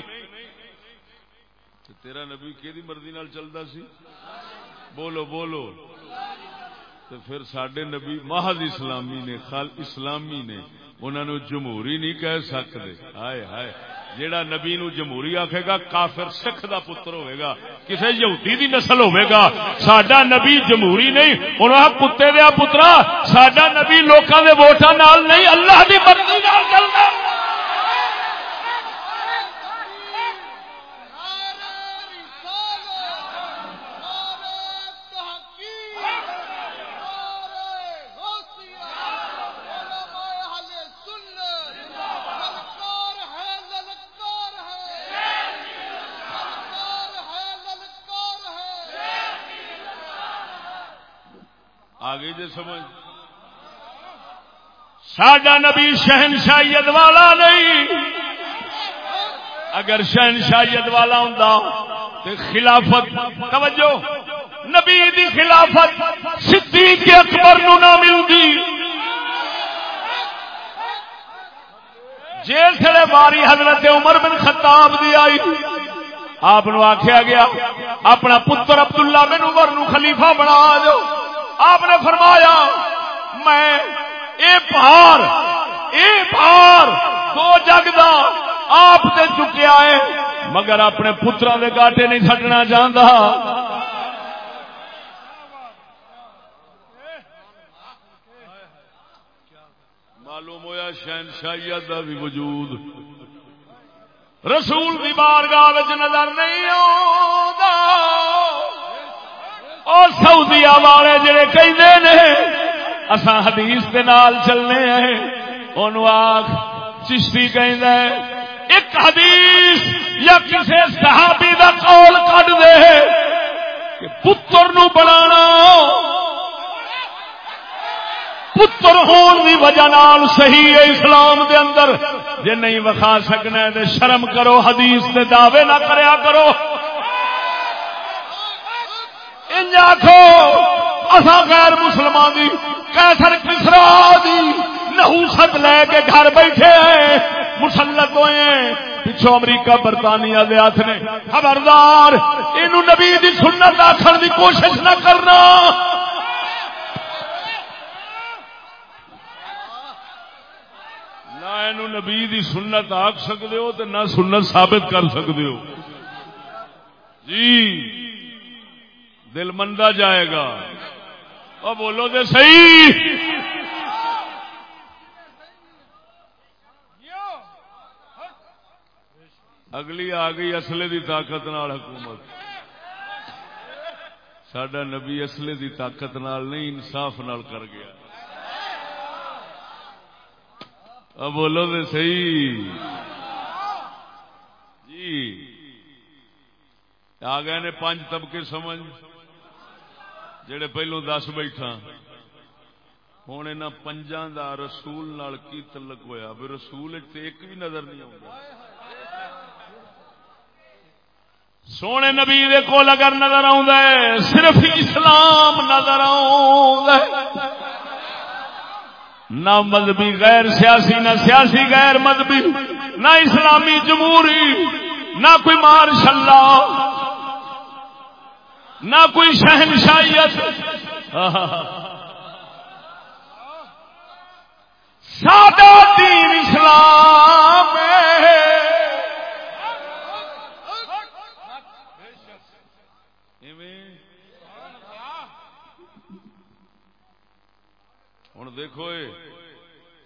[SPEAKER 1] تیرا نبی کہ مرضی نال چلتا سی؟ بولو بولو۔ تو پھر سڈے نبی محض اسلامی نے، خال اسلامی نے انہوں جمہوری نہیں کہہ سکتے ہائے ہائے۔ جیڑا نبی نو جمہوری آکھے گا، کافر سکھ دا پتر ہوئے گا، کسے یہودی دی نسل ہوئے گا۔ ساڈا نبی جمہوری نہیں، انہاں کتے دیا پترا ساڈا نبی لوکاں دے ووٹاں نال نہیں، اللہ دی مرضی نال چلدا۔ آگے جی سمجھ۔ ساڈا نبی شہنشاہیت والا نہیں۔ اگر شہنشاہیت والا ہوں تو خلافت، توجہ، نبی دی خلافت صدیق اکبر نو نہ ملتی جیل تھڑے باری حضرت عمر بن خطاب دی آئی، آپ آخیا گیا، اپنا پتر عبداللہ بن عمر نو خلیفہ بنا دو آپ نے فرمایا، میں اے پہار اے پہار دو جگ دا آپ تے چکیا ہے، مگر اپنے پترا دے گاٹے نہیں سٹنا چاہتا معلوم ہوا شہنشاہیت کا بھی وجود۔ رسول کی بارگاہ نظر نہیں آتا اور سعودیا والے جڑے کہندے نے، اساں حدیث دے نال چلنے ہیں۔ اونوں آکھ، چشتی کہندا ہے، ایک حدیث یا کسی صحابی دا قول کڈ دے کہ پتر نو بنانا۔ پتر ہون دی وجہ نال صحیح ہے اسلام دے اندر۔ جے نہیں وکھا سکنا ہے تے شرم کرو، حدیث دے دعوے نہ کریا کرو۔ انجا آخو اصا غیر مسلمان دی کیسر کسرا دی نحوست لے کے گھر بیٹھے ہیں، مسلط ہوئے ہیں۔ پچھو امریکہ، برطانیہ دے ہاتھ نے۔ خبردار یہ نبی دی سنت آخر دی کوشش نہ کرنا۔ نہ نبی دی سنت آخ سکتے ہو تو نہ سنت ثابت کر سکتے ہو۔ جی۔ دل مندا جائے گا۔ اور بولو دے صحیح۔ اگلی آ گئی اصلے دی طاقت نال حکومت۔ سڈا نبی اصلے دی طاقت نال نہیں، انصاف نال کر گیا۔ اب بولو دے صحیح۔ جی۔ آ گئے نے پانچ طبقے سمجھ۔ جڑے پہلو دس بیٹھا ہوں یہاں پنجا دا رسول نال کی تلک ہویا؟ بھی رسول ایک بھی نظر نہیں آتا سونے نبی کو اگر نظر آ صرف اسلام نظر آ نہ مذہبی غیر سیاسی، نہ سیاسی غیر مذہبی، نہ اسلامی جمہوری، نہ کوئی مارش اللہ نہ کوئی شہنشاہیت۔ سادہ دین اسلام ہوں دیکھو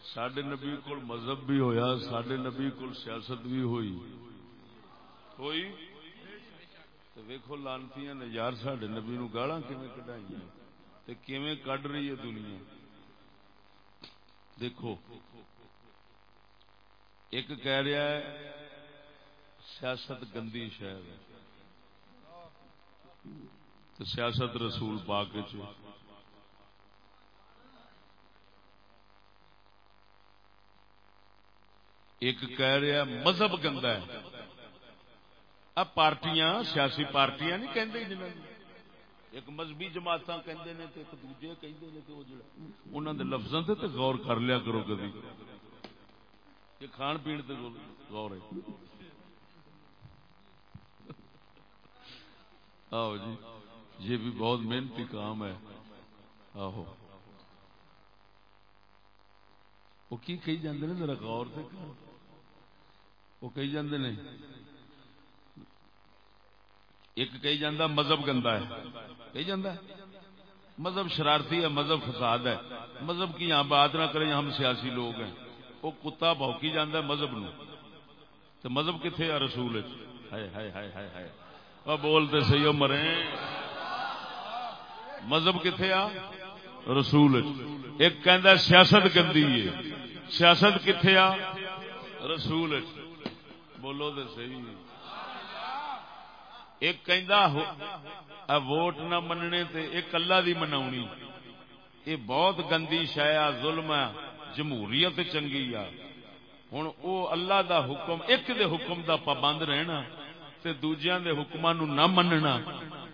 [SPEAKER 1] سڈے نبی کو مذہب بھی ہویا سڈے نبی کو سیاست بھی ہوئی۔ ہوئی؟ تو ویکو لانتی نے، یار سڈے نبی نو گالا کڈائی کیویں کڈ رہی ہے دنیا؟ دیکھو، ایک کہہ رہا ہے، سیاست گندی شہر ہے۔ تو سیاست رسول پاک ایک کہہ رہا ہے، مذہب گندا ہے۔ اب پارٹیاں، سیاسی پارٹیاں نہیں کہندے جنہوں ایک مذہبی جماعت کہندے نے ایک دوجے کہندے نے تے او جڑا۔ انہاں دے لفظاں تے تے غور کر لیا کرو کبھی۔ کہ کھان پین تے غور ہے۔ آؤ جی یہ بھی بہت محنتی کام ہے۔ آہو۔ وہ کی کہی جاندے نے؟ ذرا غور تے سے وہ کہی جاندے نے؟ ایک کہی جاندہ مذہب گندا ہے۔ کہی جاندہ ہے۔ مذہب شرارتی ہے، مذہب فساد ہے۔ مذہب کی یہاں بات نہ کریں، ہم سیاسی لوگ ہیں۔ وہ کتا بھوکی جاندہ ہے مذہب نو۔ تو مذہب کتنے ہے رسول ہائے ہائے ہائے ہائے ہائے۔ وہ بولتے سی ہو مرے۔ مذہب کتنے آ؟ رسول ایک کہندا سیاست گندی ہے۔ سیاست کتنے آ؟ رسول بولو تو صحیح۔ ایک ووٹ نہ مننے تے ایک اللہ دی مناونی۔ یہ بہت گندی شایا ظلم ہے جمہوریت چنگی آ۔ ہوں او اللہ دا حکم، ایک دے حکم دا پابند رہنا تے دوجیاں دے حکماں نو نہ مننا۔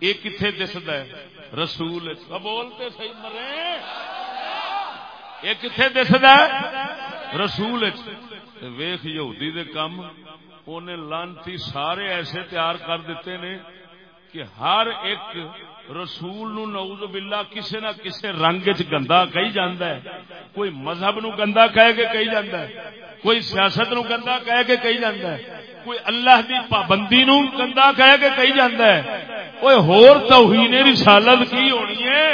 [SPEAKER 1] یہ کتنے دسد ہے؟ رسول بولتے صحیح مرے۔ یہ کتنے دسد ہے؟ رسول۔ ویخ یہودی دے کم۔ انہیں لانتی سارے ایسے تیار کر دیتے نے کہ ہر ایک رسول نو نعوذ باللہ کسے نہ کسے رنگ چ گندا کہی جاندا ہے۔ کوئی مذہب نو گندا کہہ کے کہی جاندا ہے، کوئی سیاست نو گندا کہہ کے کہی جاندا ہے، کوئی اللہ دی پابندی نو گندا کہہ کے کہی جاندا ہے۔ کوئی ہور توہین رسالت کی ہونی ہے؟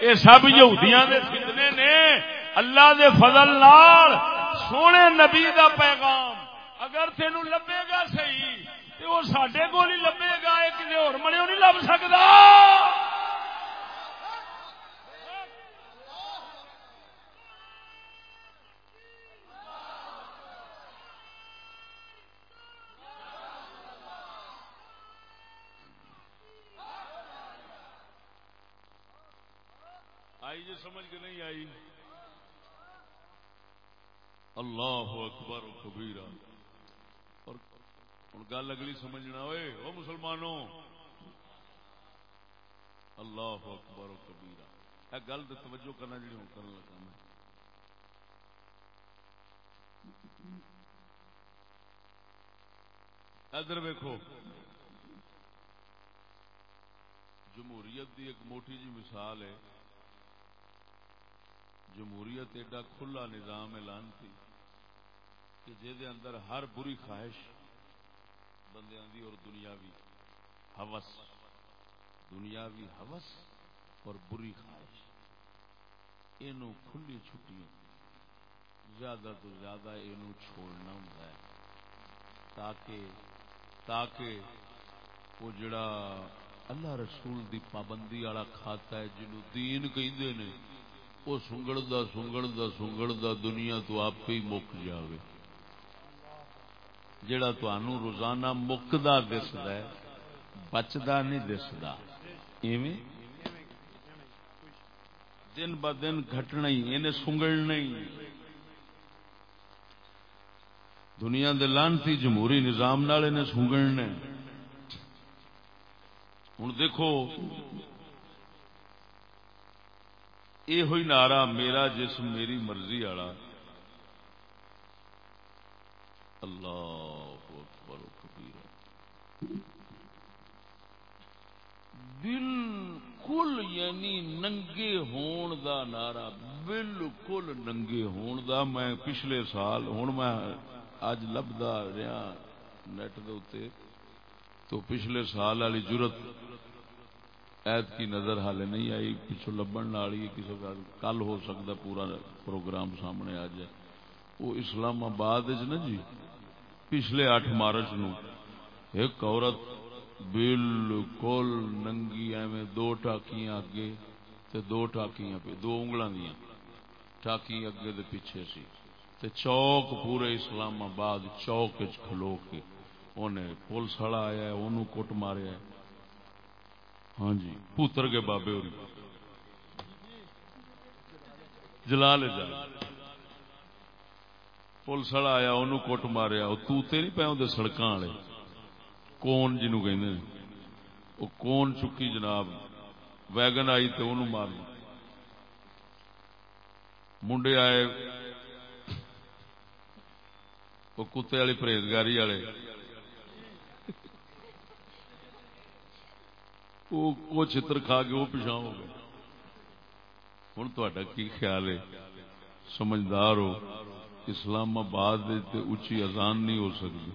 [SPEAKER 1] اے سب یہودیاں دے فتنے نے۔ اللہ دے فضل نال سونے نبی دا پیغام اگر تین لبے گا سی تو وہ سڈے کو لبے گا یہ کسی اور مڑے نہیں لب سکتا آئی جی سمجھ کے نہیں آئی؟ اللہ اکبر کبیرہ۔ ہوں گل اگلی سمجھنا ہوئے۔ وہ مسلمانوں، اللہ اکبر کبیرا یہ گل تو توجہ کرنا جی ہوں کرنے لگا میں۔ ادھر ویکو جمہوریت دی ایک موٹی جی مثال ہے۔ جمہوریت ایڈا کھلا نظام اعلان تھی کہ جہد اندر ہر بری خواہش بندیاں دی اور دنیاوی ہوس دنیاوی ہوس اور بری خواہش. یہ کھلی چھٹی زیادہ تو زیادہ یہ چھوڑنا ہوں تاکہ تاکہ وہ جڑا اللہ رسول دی پابندی والا کھاتا ہے جنو دین کہندے نے، وہ سنگڑ سنگڑ سنگڑ دنیا تو آپ ہی مک جاوے۔ جڑا تنوع روزانہ مکدا دسد بچتا نہیں دستا دن ب دن گھٹنا ہی، انہیں سنگڑنا ہی۔ دنیا دے لانتی جمہوری نظام نال انہیں سنگڑنا ہوں دیکھو یہ ہوئی نعرہ میرا جسم میری مرضی والا اللہ اکبر کبیر بالکل یعنی ننگے ہون دا نعرہ بالکل ننگے ہون دا میں پچھلے سال ہوں میں اج لبدا رہا نیٹ دے تو پچھلے سال والی ضرورت ایت کی نظر حالے نہیں آئی پچھو لبن والی کسی کل ہو سکتا پورا پروگرام سامنے آ جائے وہ اسلام آباد نا جی پچھلے اٹھ مارچ نو، ایک عورت بالکل ننگی، ایویں دو ٹاکیاں اگے تے دو ٹاکیاں پہ، دو انگلاں دیا ٹاکی اگے دے پیچھے سی تے چوک پورے اسلام آباد چوک کھلو کے انہیں پولیس والا آیا انہوں کٹ ماریا ہاں جی پوتر کے بابے ہوئی جلال جال پولیس والا آیا انہوں کٹ ماریا وہ توتے نہیں پے ہوں سڑک والے۔ کون جنو کہ وہ کون چکی جناب؟ ویگن آئی تو انہوں مار منڈے آئے وہ کتے والی پرہیزگاری والے۔ وہ چتر کھا کے وہ پچھا ہو گئے۔ ہوں تا کی خیال ہے؟ سمجھدار ہو۔ اسلام آباد اچھی اذان نہیں ہو سکتی۔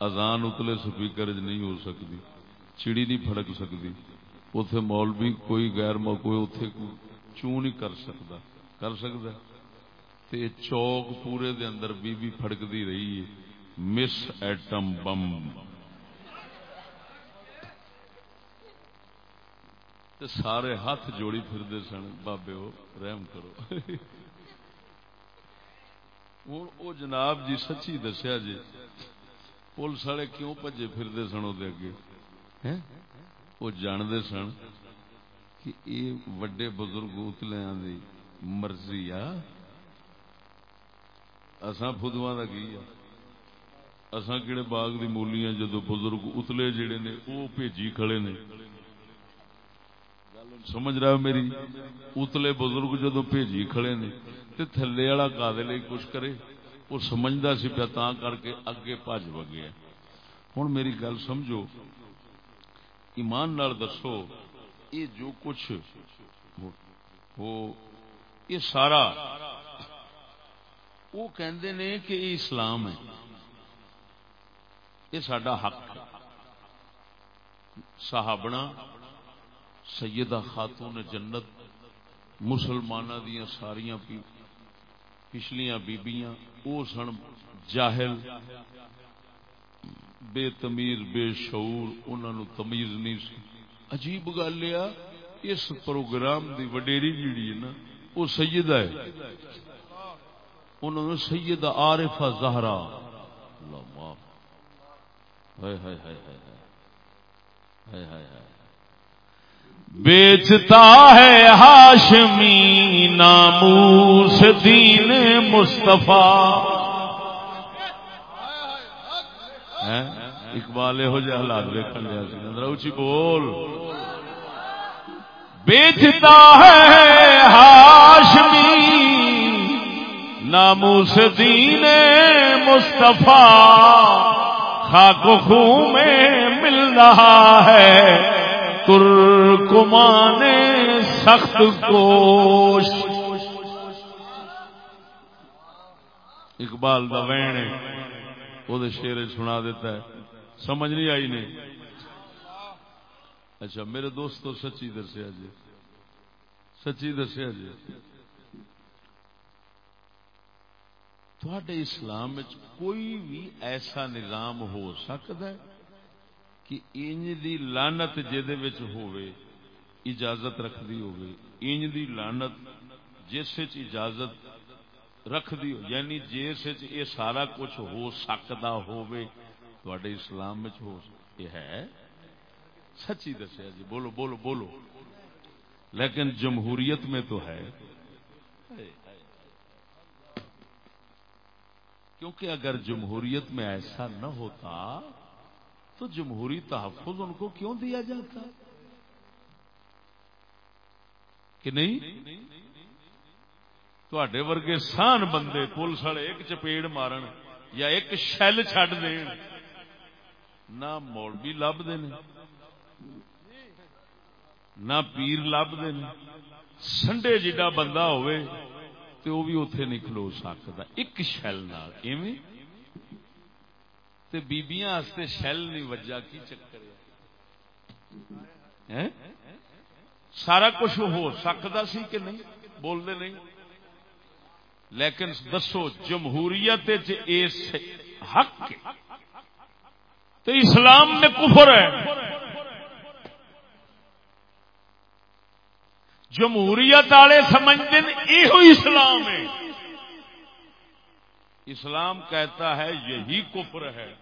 [SPEAKER 1] اذان اتلے سپیکر نہیں ہو سکتی۔ چڑی نہیں فڑک سکتی۔ اتے مولوی کوئی غیر کوئی اتے چوں نہیں کر سکتا۔ کر سکتا تے چوک پورے دے اندر بی بی فڑکتی رہی ہے۔ Miss atom bomb. سارے ہاتھ جوڑی پھرتے سن۔ بابے ہو، رحم کرو۔ ہوں وہ جناب جی سچی دسیا جی پولیس والے کیوں پجے پھرتے سن وہ اگے وہ جانتے سن کہ یہ وڈے بزرگ اتلیا مرضی آ اساں فدوا کا کی اساں کہڑے باغ دی مولیاں جدو بزرگ اتلے جڑے نے وہ بھیجی کھڑے نے سمجھ رہا میری اتلے بزرگ جدو بھیجی کھڑے نے تے تھلے والا قادل ہی کچھ کرے، وہ سمجھتا سی پیا تا کر کے اگے بج وگیا ہوں میری گل سمجھو، ایمان نال دسو یہ جو کچھ یہ سارا، وہ کہندے نے کہ یہ اسلام ہے۔ یہ سڈا حق صحابنا، سیدہ خاتون جنت مسلمان دیا ساریا پچھلیاں بیبیاں وہ سن جاہل بے تمیز بے شعور انہوں نے تمیز نہیں سی عجیب گل یہ اس پروگرام دی وڈیری جیڑی ہے نا وہ سیدہ ہے انہوں نے سید عارفہ زہرا اللہ معاف ہائے ہائے ہائے ہائے ہائے ہائے ہائے بیچتا ہے ہاشمی ناموس دین مصطفیٰ۔ اقبال ہو جائے حالات دیکھ لیا اچھی بول۔ بیچتا ہے ہاشمی ناموس دین مصطفیٰ۔ خاک خون میں مل رہا ہے۔ ترکمان سخت کوش اقبال دا وین وہ شیر سنا دیتا ہے۔ سمجھ نہیں آئی نے؟ اچھا میرے دوست تو سچی دسیا جی۔ سچی دسیا جی۔ تھوڑے اسلام کوئی بھی ایسا نظام ہو سکتا ہے؟ کہ انج دی لانت جہد ہوئے اجازت رکھ دی ہوئے انج دی لانت جس اجازت رکھ دی ہو یعنی جس یہ سارا کچھ ہو سکتا ہوئے تھوڑے اسلام ہو یہ ہے۔ سچی دسیا جی بولو بولو بولو۔ لیکن جمہوریت میں تو ہے۔ کیونکہ اگر جمہوریت میں ایسا نہ ہوتا تو جمہوری تحفظ ان کو کیوں دیا جاتا کہ نہیں؟ ورگے سان بندے پولیس والے ایک چپیڑ مارن یا ایک شیل چڈ دین، نہ موڑ بھی لب دے نہ پیر لب دے سنڈے جڈا بندہ ہوئے تو وہ بھی اتے نہیں کھلو سکتا ایک شیل بیبیاں شیل نہیں وجہ، کی چکر سارا کچھ ہو سکتا سی کہ نہیں؟ بولتے نہیں۔ لیکن دسو، جمہوریت حق تو اسلام میں کفر ہے۔ جمہوریت والے سمجھتے یہ اسلام ہے۔ اسلام کہتا ہے، یہی کفر ہے۔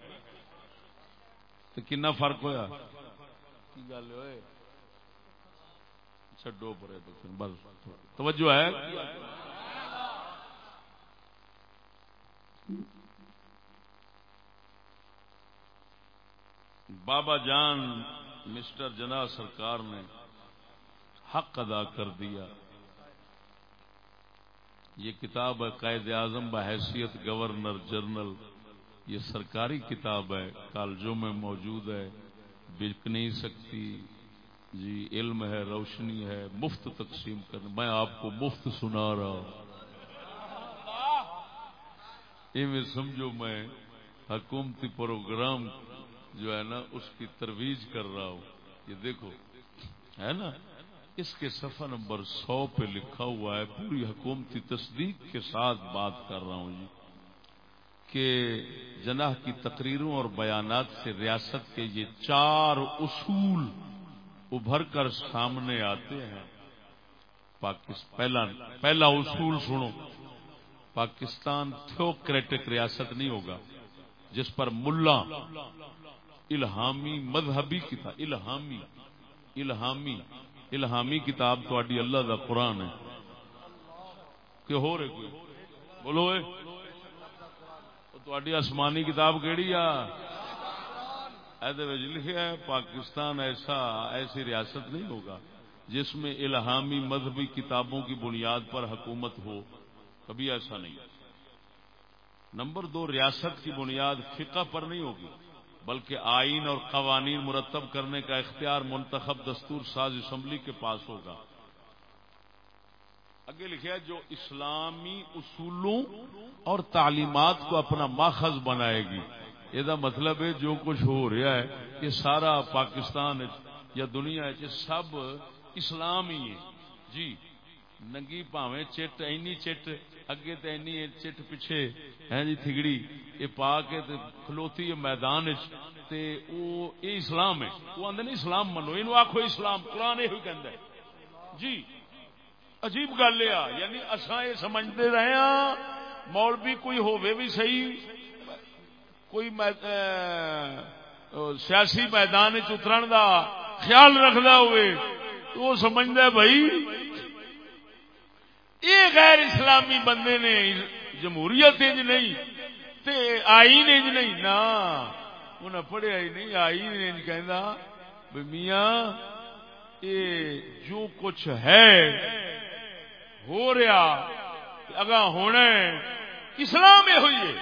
[SPEAKER 1] تو کنا فرق ہوا گل ہوئے چڈو پڑے بس۔ توجہ ہے؟ بابا جان مسٹر جنا سرکار نے حق ادا کر دیا۔ یہ کتاب ہے قائد اعظم بحیثیت گورنر جنرل یہ سرکاری کتاب ہے، کالجوں میں موجود ہے، بک نہیں سکتی۔ جی علم ہے، روشنی ہے، مفت تقسیم کر میں آپ کو مفت سنا رہا ہوں۔ میں سمجھو میں حکومتی پروگرام جو ہے نا، اس کی ترویج کر رہا ہوں۔ یہ دیکھو، ہے نا؟ اس کے صفحہ نمبر سو پہ لکھا ہوا ہے، پوری حکومتی تصدیق کے ساتھ بات کر رہا ہوں۔ جی کہ جناح کی تقریروں اور بیانات سے ریاست کے یہ چار اصول ابھر کر سامنے آتے ہیں۔ پہلا پہلا اصول سنو۔ پاکستان تھوکریٹک ریاست نہیں ہوگا، جس پر ملا الہامی مذہبی کتاب، الہامی الہامی الہامی کتاب تو اللہ دا قرآن ہے۔ کہ ہو رہے کوئی؟ بولو تھی آسمانی کتاب کہڑی آ لکھا ہے پاکستان ایسا ایسی ریاست نہیں ہوگا جس میں الہامی مذہبی کتابوں کی بنیاد پر حکومت ہو کبھی ایسا نہیں نمبر دو ریاست کی بنیاد فقہ پر نہیں ہوگی بلکہ آئین اور قوانین مرتب کرنے کا اختیار منتخب دستور ساز اسمبلی کے پاس ہوگا۔ اگے لکھا جو اسلامی اصولوں اور تعلیمات کو اپنا ماخذ بنائے گی۔ یہ مطلب ہے، جو کچھ ہو رہا ہے، یہ سارا پاکستان یا دنیا سب اسلام ہی ہے۔ جی ننگی پاوے چٹ، اینی چٹ، اگے تے اینی چٹ پیچھے، ہیں جی تھگڑی۔ یہ پا کے تے کھلوتی ہے، میدان تے او اسلام ہے۔ وہ آندے نہیں اسلام منو اینو آکھو اسلام، قرآن یہ جی۔ عجیب گل ہے یعنی اساں یہ سمجھتے رہے ہاں مولوی کوئی ہووے بھی صحیح، کوئی سیاسی میدان اترن دا خیال رکھدا ہوئے تو وہ بھائی یہ غیر اسلامی بندے نے، جمہوریت انج نہیں، تے آئین انج نہیں نا انہیں پڑھیا ہی نہیں، آئین انج کہندا میاں، یہ جو کچھ ہے ہو رہا اگا ہونا اسلام یہ ہوئی ہے۔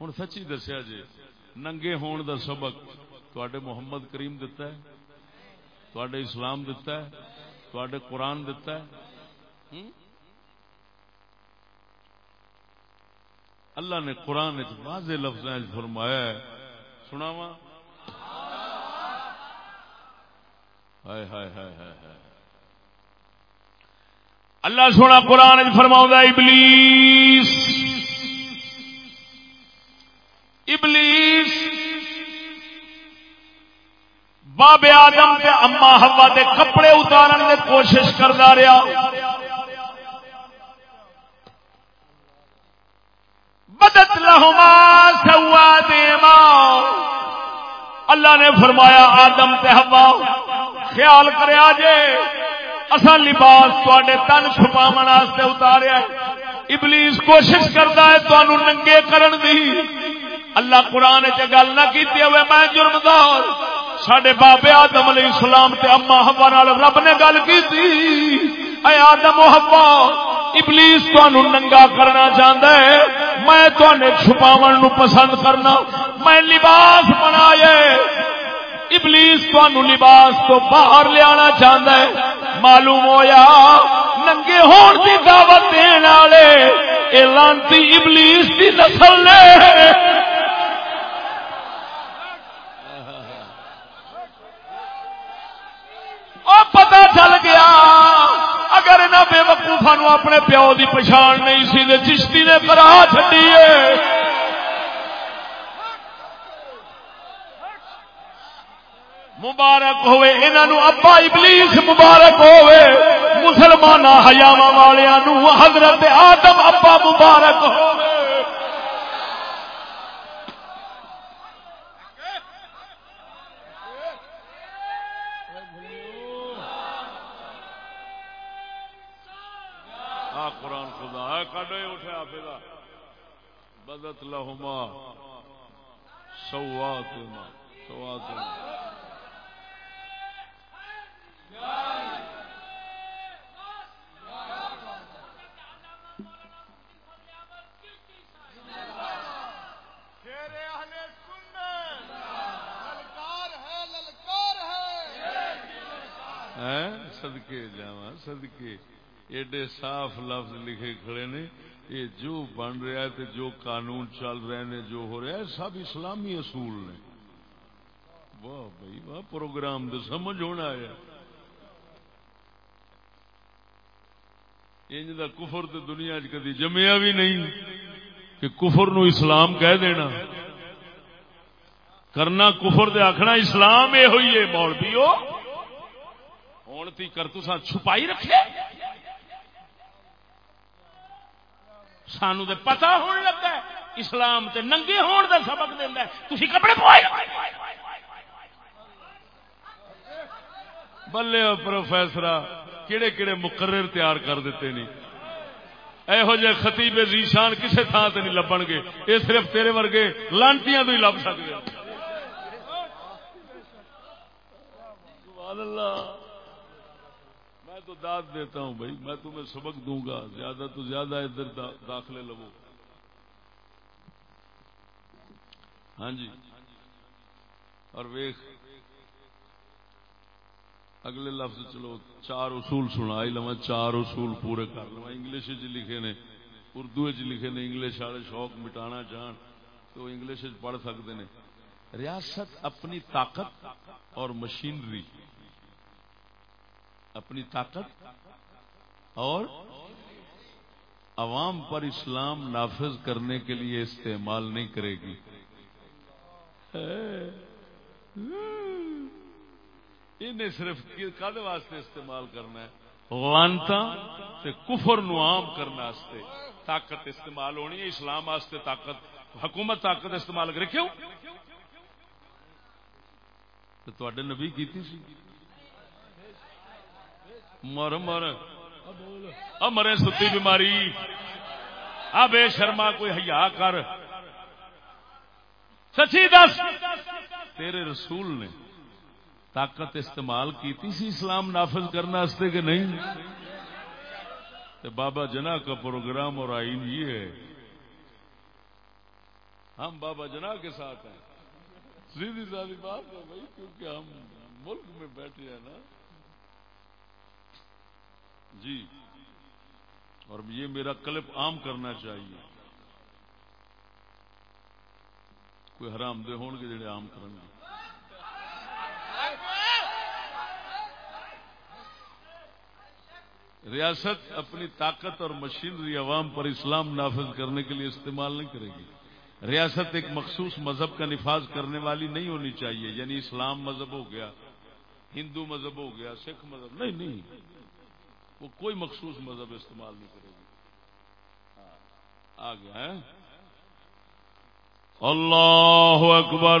[SPEAKER 1] ہوں سچی دسیا جی ننگے ہون دا سبق تے محمد کریم دتا ہے تے اسلام دتا ہے تے قرآن دتا ہے۔ اللہ نے قرآن واضح لفظ فرمایا سنا وا ہائے ہائے ہائے ہائے۔ اللہ سونا قرآن فرما ابلیس۔ ابلیس۔ باب آدم تے اما ہوا دے کپڑے اتارن کی کوشش کرتا رہا بدت لہما سوا دیما۔ اللہ نے فرمایا، آدم تے ہوا خیال کریا جے۔ اصا لباس تے تن چھپا اتاریا ابلیس کوشش کرتا ہے تنوع ننگے کرن دی۔ اللہ قرآن چ گل نہ کی ہوئے میں جرمدار۔ سڈے بابے آدم علیہ السلام تے اما ہوا رب نے گل کی اے آدم و ہوا ابلیس تنوع ننگا کرنا چاہتا ہے۔ میں تے چھپاو پسند کرنا۔ میں لباس بنایا ابلیس تنوع لباس تو باہر لیا چاہتا ہے۔ معلوم ہویا ننگے ہون کی دعوت دین والے۔ لانتی ابلیس کی نسل نے۔ پتا چل گیا، اگر انہوں بے وقوفا اپنے پیو کی پچھان نہیں سی چشتی نے کرا چڈی مبارک ہوئے انہوں ابا ابلیس مبارک ہوئے مسلمان ہزام والوں حضرت آدم ابا مبارک ہوئے۔ بدت لہما سوات سوات سدکے جا سدکے ایڈے صاف لفظ لکھے کھڑے نے، یہ جو بن رہا ہے جو قانون چل رہے ہیں جو ہو رہا ہے، سب اسلامی اصول نے۔ واہ بھائی، واہ، پروگرام تو سمجھ ہونا ہے۔ انج دا کفر تو دنیا کدی جمیا بھی نہیں کہ کفر نو اسلام کہہ دینا۔ کرنا کفر دے آخنا اسلام یہ ہوئی ہے مولوی ہوں تی کر تو چھپائی رکھے۔ سانو تو پتا ہونے لگا اسلام تے ننگے ہون دا سبق دینا تھی کپڑے پوائے۔ بلے پروفیسر کہڑے کہڑے مقرر تیار کر دیتے نہیں۔ یہو جہ خطیب زیشان کسے تھان سے نہیں لبن گے۔ یہ صرف تیرے ورگے لانٹیاں تو ہی لب سکتے اللہ میں تو داد دیتا ہوں بھائی، میں تمہیں سبق دوں گا۔ زیادہ تو زیادہ ادھر داخلے لو ہاں جی۔ اور ویخ اگلے لفظ چلو، چار اصول سنا لوا چار اصول پورے کر لوا انگلش لکھے نے، اردو لکھے نے، انگلش والے شوق مٹانا چاہن تو انگلش پڑھ سکتے ہیں ریاست اپنی طاقت اور مشینری۔ اپنی طاقت اور عوام پر اسلام نافذ کرنے کے لیے استعمال نہیں کرے گی۔ ہاں۔ انہیں صرف کد واسطے استعمال کرنا ہے؟ لانتا کفر نو عام کرنے طاقت استعمال ہونی ہے، اسلام واسطے طاقت، حکومت طاقت استعمال کرے۔ کیوں؟ تو نبی کی سی۔ مر مر۔ مرے ستی بیماری۔ آ بے شرما کوئی ہیا کر۔ سچی دس۔ تیرے رسول نے طاقت استعمال کی سی اسلام نافذ کرنے کہ نہیں؟ تو بابا جنا کا پروگرام اور آئین یہ ہے، ہم بابا جنا کے ساتھ ہیں۔ سیدھی سادی بات ہے بھائی، کیونکہ ہم ملک میں بیٹھے ہیں نا۔ جی اور یہ میرا کلپ عام کرنا چاہیے۔ کوئی حرام دے ہون گے جڑے عام کریں گے ریاست اپنی طاقت اور مشینری عوام پر اسلام نافذ کرنے کے لیے استعمال نہیں کرے گی۔ ریاست ایک مخصوص مذہب کا نفاذ کرنے والی نہیں ہونی چاہیے یعنی اسلام مذہب ہو گیا، ہندو مذہب ہو گیا، سکھ مذہب، نہیں نہیں۔ وہ کوئی مخصوص مذہب استعمال نہیں کرے گی۔ ہاں، آ گیا اللہ اکبر۔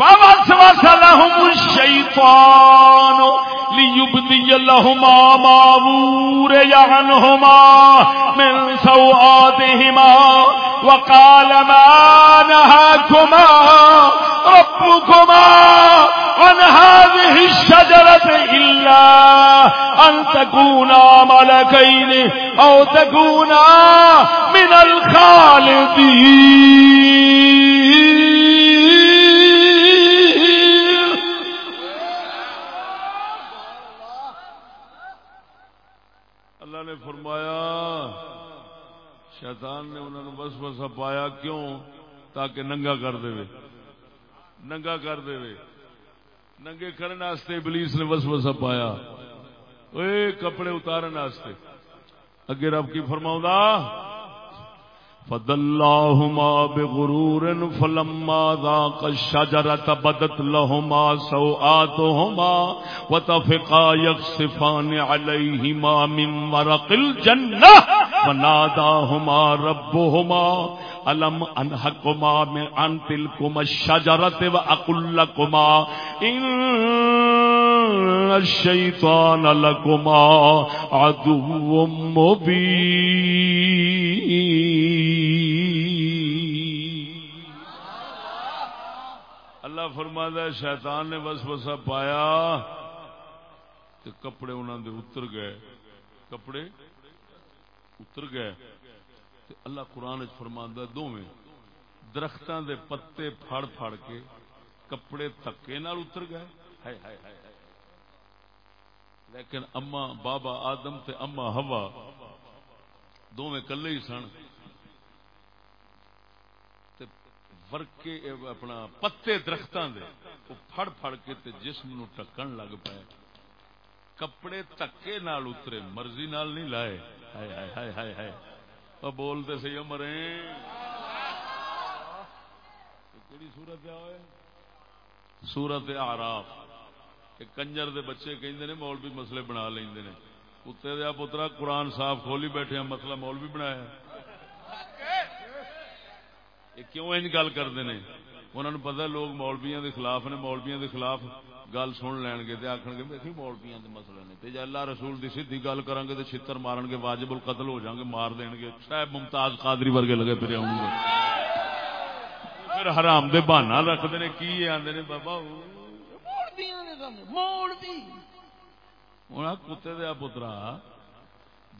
[SPEAKER 1] فوسوس لهم الشيطان ليبدي لهما ما وري عنهما من سوآتهما وقال ما نهاكما ربكما عن هذه الشجرة إلا أن تكونا ملكين أو تكونا من الخالدين اللہ نے فرمایا شیطان نے انہوں نے بس بسا پایا کیوں؟ تاکہ ننگا کر دے۔ ننگا کر دے۔ ننگے کرنے واسطے ابلیس نے بس بس پایا۔ اے کپڑے اتارن واسطے۔ اگے رب کی فرماؤں فدلاهما بغرور فلما ذاق الشجرة بدت لهما سوآتهما وتفقا يخصفان عليهما من ورق الجنة فناداهما ربهما ألم أنهكما من عن تلكما الشجرة وأقول لكما إن الشيطان لكما عدو مبين اللہ فرماتا ہے شیطان نے بس بسا پایا تو کپڑے انہوں دے اتر گئے۔ کپڑے اتر گئے۔ تے اللہ قرآن فرماندا دوویں درختاں دے پتے پھڑ پھڑ کے کپڑے تھکے نال اتر گئے۔ ہائے ہائے ہائے ہائے۔ لیکن اما بابا آدم تے اما ہوا دوویں کلے ہی سن تے ورکے اپنا پتے درختاں دے وہ پھڑ پھڑ کے تے جسم نو ٹکن لگ پے کپڑے تکے نال اترے، مرضی نال نہیں لائے۔ ہائے ہائے ہائے ہائے ہائے۔ بولتے سی مرے کہڑی سورت ہے سورت آراف کنجر دے بچے کہندے نے، مولوی مسئلے بنا لیندے نے۔ کتے دیا پترا قرآن صاف کھولی بیٹھے ہیں مسئلہ مولوی بنایا یہ کیوں انج گل کرتے ہیں انہوں نے پتا لوگ مولبیاں دے خلاف نے مولبیاں دے خلاف گل سن لین گے آخر گے دیکھی مولبیاں دے مسئلے نے۔ تے جے اللہ رسول دی سیدھی گل کریں گے تو چھتر مارن گے، واجب القتل ہو جائیں گے، مار دین گے۔ صاحب ممتاز قادری ورگے لگے پھر آؤں گے۔ پھر حرام دے بہانا رکھتے ہیں کی آدھے نے؟ بابا ہوں کتے دیا پترا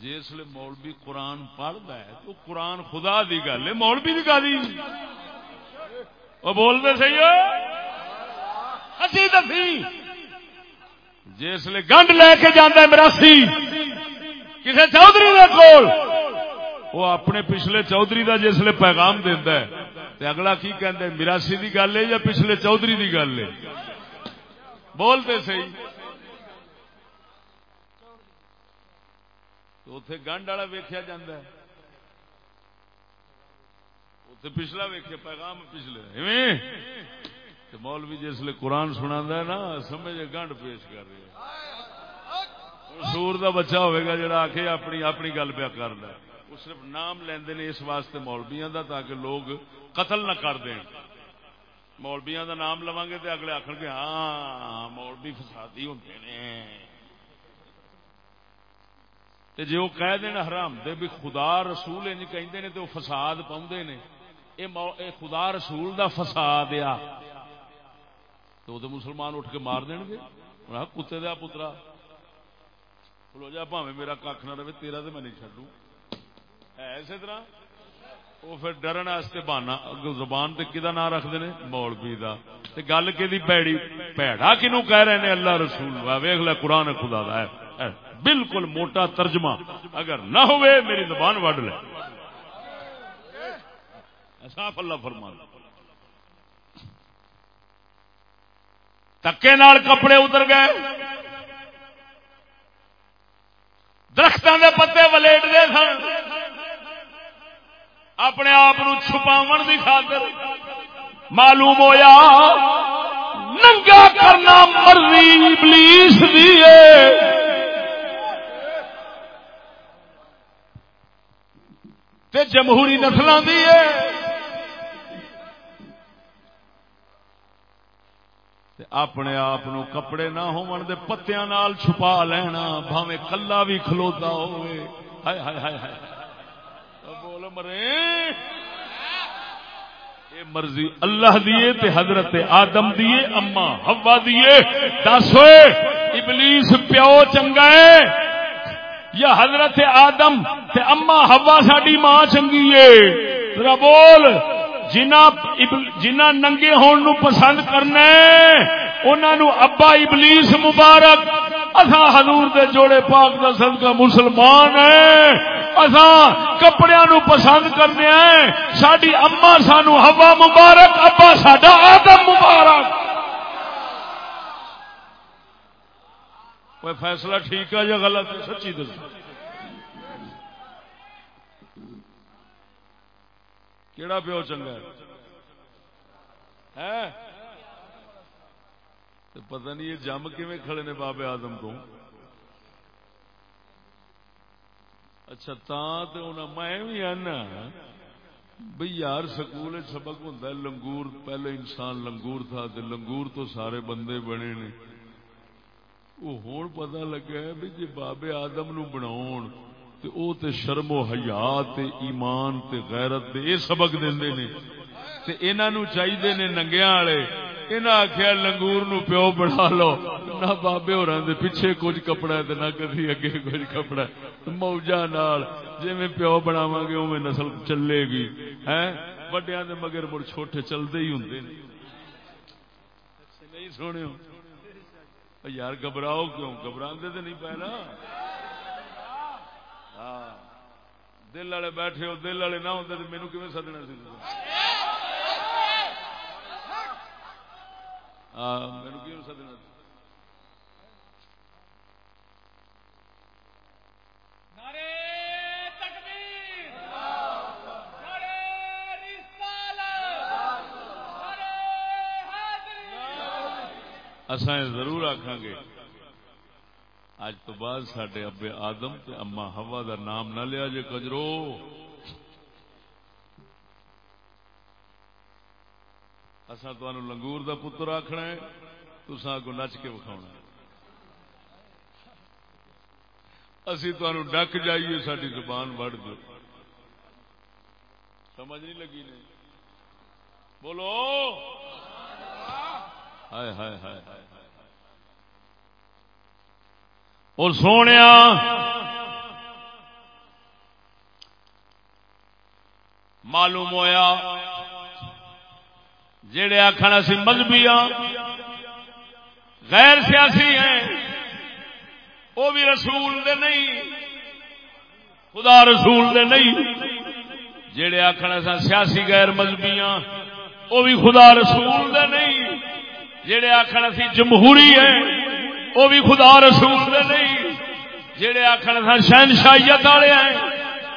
[SPEAKER 1] جسل مولوی قرآن پڑھتا ہے تو قرآن خدا دی گل ہے، مولوی دی گل وہ بولتے سی ہسی دفی گنڈ لے کے جانا مراسی کسی چودھری دے کول۔ وہ اپنے پچھلے چودھری دا جسل پیغام دینا ہے۔ تے اگلا کی کہندا ہے، مراسی دی گل ہے یا پچھلے چودھری دی گل ہے؟ بولتے سی تو اتے گنڈ والا ویکیا جا پچھلا ویکیا پیغام پچھلے۔ مولوی جسے قرآن سنا نا سمجھے گنڈ پیش کر رہے سور دا بچہ ہوئے گا جڑا آ کے اپنی اپنی گل پیا کر رہا وہ صرف نام لیندے نے اس واسطے مولبیاں دا تاکہ لوگ قتل نہ کر دیں مولبیاں دا نام لواں گے تے اگلے آخر گے ہاں مولبی فسادی ہوتے نے۔ تے جے وہ کہہ دین حرام دے بھی خدا رسول انج کہندے نے تے وہ فساد پاوندے نے اے, اے خدا رسول دا فساد آ۔ تو وہ مسلمان اٹھ کے مار دین گے۔ انہاں کتے دیا پترا۔ کھلو جا پاوے میرا کھ نہ رہے تیرا تو میں نہیں چڈوں ہے اسی طرح وہ پھر ڈرن واسطے بہانا زبان تے کدا نام رکھتے ہیں مولوی دا۔ تے گل کہ پیڑی پیڑا کنو کہہ رہے ہیں اللہ رسول؟ ویخ لے قرآن خدا دا ہے۔ بالکل موٹا ترجمہ۔ اگر نہ ہوئے، میری زبان وڈ لے۔ صاف اللہ فرمان تکے کپڑے اتر گئے۔ درختوں کے پتے ولیٹ دے سن۔ اپنے آپ چھپاو کی خاطر معلوم ہویا، ننگا کرنا مرضی ابلیس تے جمہوری نسل دی اپنے آپ کپڑے نہ ہون دے پتیاں نال چھپا لینا بھاوے کلا بھی کھلوتا ہوئے۔ ہائے ہائے ہائے ہائے۔ بول مرے۔ یہ مرضی اللہ دیے تے حضرت آدم دیے اما ہوا دیے دس ہوئے، ابلیس پیو چنگا ہے۔ یا حضرت آدم تے اما ہوا ساڈی ماں چنگی ہے۔ بول۔ جنا جنا ننگے ہون نو پسند کرنا انہوں ابا ابلیس مبارک۔ اصا حضور دے جوڑے پاک دا صدقہ مسلمان ہے۔ اصا کپڑے نو پسند کرنے ہیں۔ ساری اما سانو ہوا مبارک، ابا ساڈا آدم مبارک۔ فیصلہ ٹھیک ہے یا غلط ہے، سچی دس کیڑا پیو چنگا ہے؟ پتہ نہیں یہ جم کیویں کھڑے نے بابے آدم کو اچھا تا میں بھی آنا ہاں۔ بھئی یار، سکول سبق ہوں لنگور، پہلے انسان لنگور تھا لنگور تو سارے بندے بنے نے۔ وہ ہوں پتا لگا بھی جی بابے آدم نو بناؤ تے او تے شرم و حیات تے ایمان تے غیرت تے اے سبق دیندے نے تے انہاں نو چاہیے نے ننگیاں والے انہاں آکھیا لنگور نو پیو بنا لو نہ بابے ہوراں دے پیچھے کچھ کپڑا ہے تے نہ کدی اگے کچھ کپڑا ہے موجا نال جویں پیو بناواں گے اوویں نسل چلے گی ہیں وڈیاں دے مگر مڑ چھوٹے چلدے ہی ہوندے نے نہیں سونےو یار گھبراؤ کیوں گھبرا تو نہیں پہنا نا ہاں۔ دل والے بیٹھے ہو دل والے نہ ہوتے تو مینو کیون سدنا سی ہاں، مینو کیوں سدنا اصا ضرور آخان گے اج تو بعد سڈے ابے آدم تے اما ہوا دا نام نہ لیا جے کجرو۔ اصا لنگور دا پتر آخنا ہے تسا اگو نچ کے وکھاؤ اسی تمہوں ڈک جائیے ساری زبان وڑ دو سمجھ نہیں لگی نہیں۔ بولو۔ ہائے ہائے ہائے اور سونے معلوم ہویا جڑے آخر سی مذہبی ہاں غیر سیاسی ہیں، وہ بھی رسول دے نہیں، خدا رسول دے نہیں۔ جڑے آخر سا سیاسی غیر مذہبی ہاں وہ بھی خدا رسول دے نہیں۔ جڑے آخر سی جمہوری ہیں، وہ بھی خدا رسول دے نہیں۔ جڑے آخر سن شہنشائیت والے ہیں،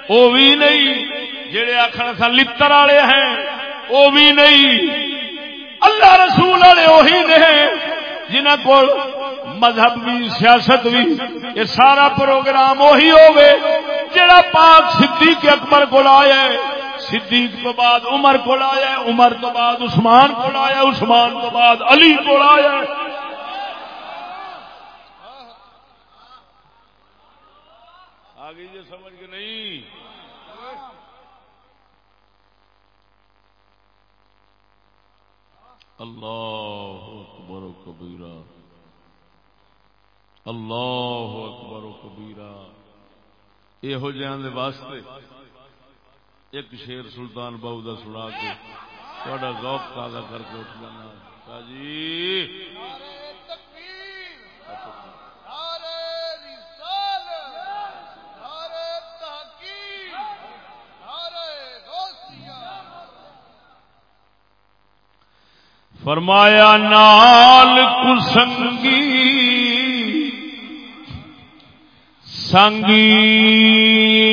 [SPEAKER 1] وہ بھی نہیں۔ جڑے آخر سن لڑ والے ہیں، وہ بھی نہیں۔ اللہ رسول والے وہی نے جنہ کو مذہب بھی، سیاست بھی، یہ سارا پروگرام وہی ہوگے جڑا پاک صدیق اکبر کو آیا ہے۔ صدیق تو بعد عمر کو آیا عمر تو بعد عثمان کو آیا عثمان تو بعد علی کو آیا ہے۔ گئی یہ سمجھ کے نہیں۔ اللہ اکبر و کبیرہ۔ اللہ اکبر و کبیرہ۔ یہو جہاں واسطے ایک شیر سلطان بہو کا سنا کے تھوڑا ذوق تازہ کر کے اٹھ جانا۔ جی۔ فرمایا نال کسنگی سنگی۔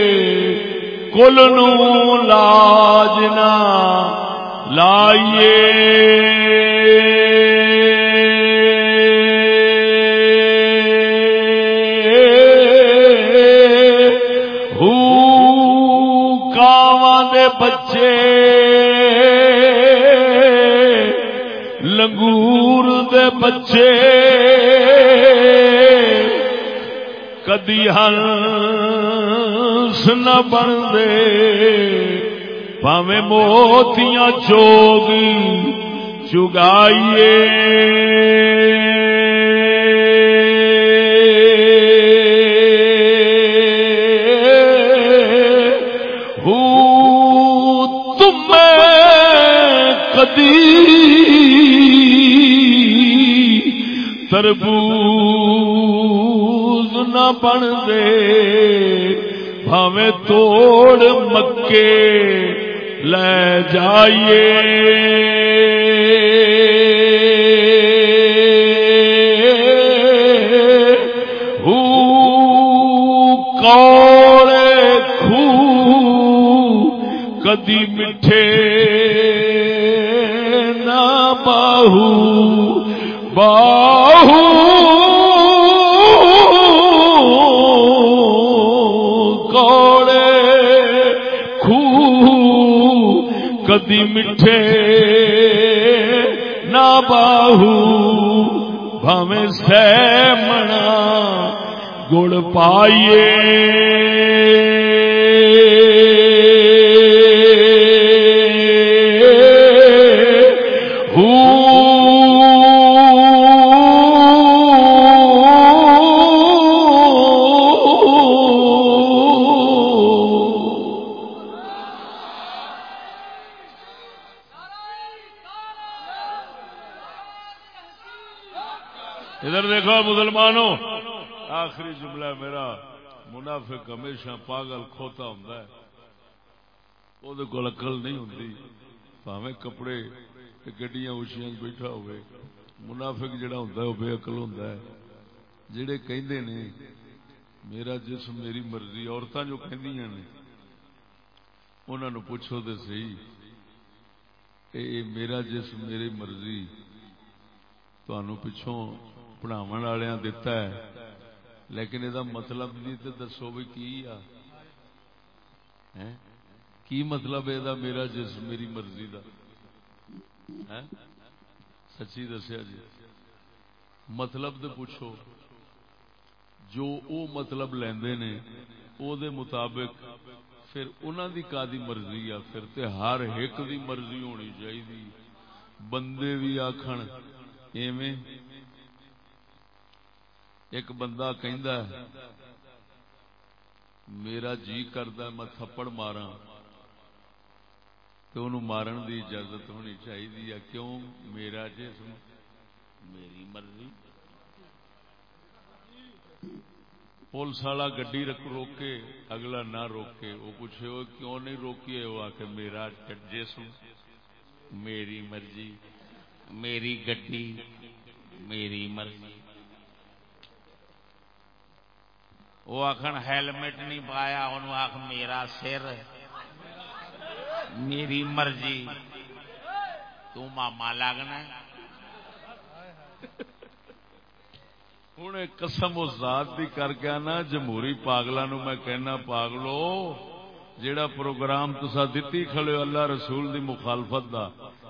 [SPEAKER 1] کل نو لاج نہ لائیے۔ ہو بچے لنگور دے بچے۔ کدی ہنس نہ بن دے پاویں موتیاں چوگ چگائیے تربوز نہ بن دے بھاوے توڑ مکے لے جائیے۔ نہ باہو بھویں سہ منا گڑ پائیے۔ منافق ہمیشہ پاگل کھوتا ہوں وہ اکل نہیں ہوں پاوے کپڑے گڈیاں اچیا بیٹھا ہوئے منافق جڑا ہوں وہ بے اقل ہوں جڑے کہندے میرا جسم میری مرضی عورتیں جو کہندیاں انہوں پوچھو تو سی میرا جسم میری مرضی تنوع پچھوں پڑھاو والیا ہے۔ لیکن یہ مطلب بھی تو دسو بھی کی آ؟ کی مطلب یہ میرا جس میری مرضی دا؟ سچی دسیا جی۔ مطلب تو پوچھو۔ جو او مطلب لیندے نے، او دے مطابق پھر انہوں دی کا دی مرضی آ؟ پھر تے ہر ایک دی مرضی ہونی چاہیے بندے بھی آخن ایویں ایک بندہ کہندا ہے، میرا جی کردا میں تھپڑ مارا تو انہوں مارن دی اجازت ہونی چاہیے کیوں؟ میرا جسم، میری مرضی۔ پولیس والا گڈی روکے، اگلا نہ روکے۔ وہ پوچھے وہ کیوں نہیں روکیے وہ آ کے، میرا جسم، میری مرضی، میری گڈی، میری مرضی۔ وہ آخر ہیلمٹ نہیں پایا، انہوں آخ میرا سر، میری مرضی۔ تو ماما لگنا ہوں قسم اس ذات دی کر کے نا جمہوری پاگلوں نو میں کہنا، پاگلو، جیڑا پروگرام تسا دتی کھڑے اللہ رسول دی مخالفت دا،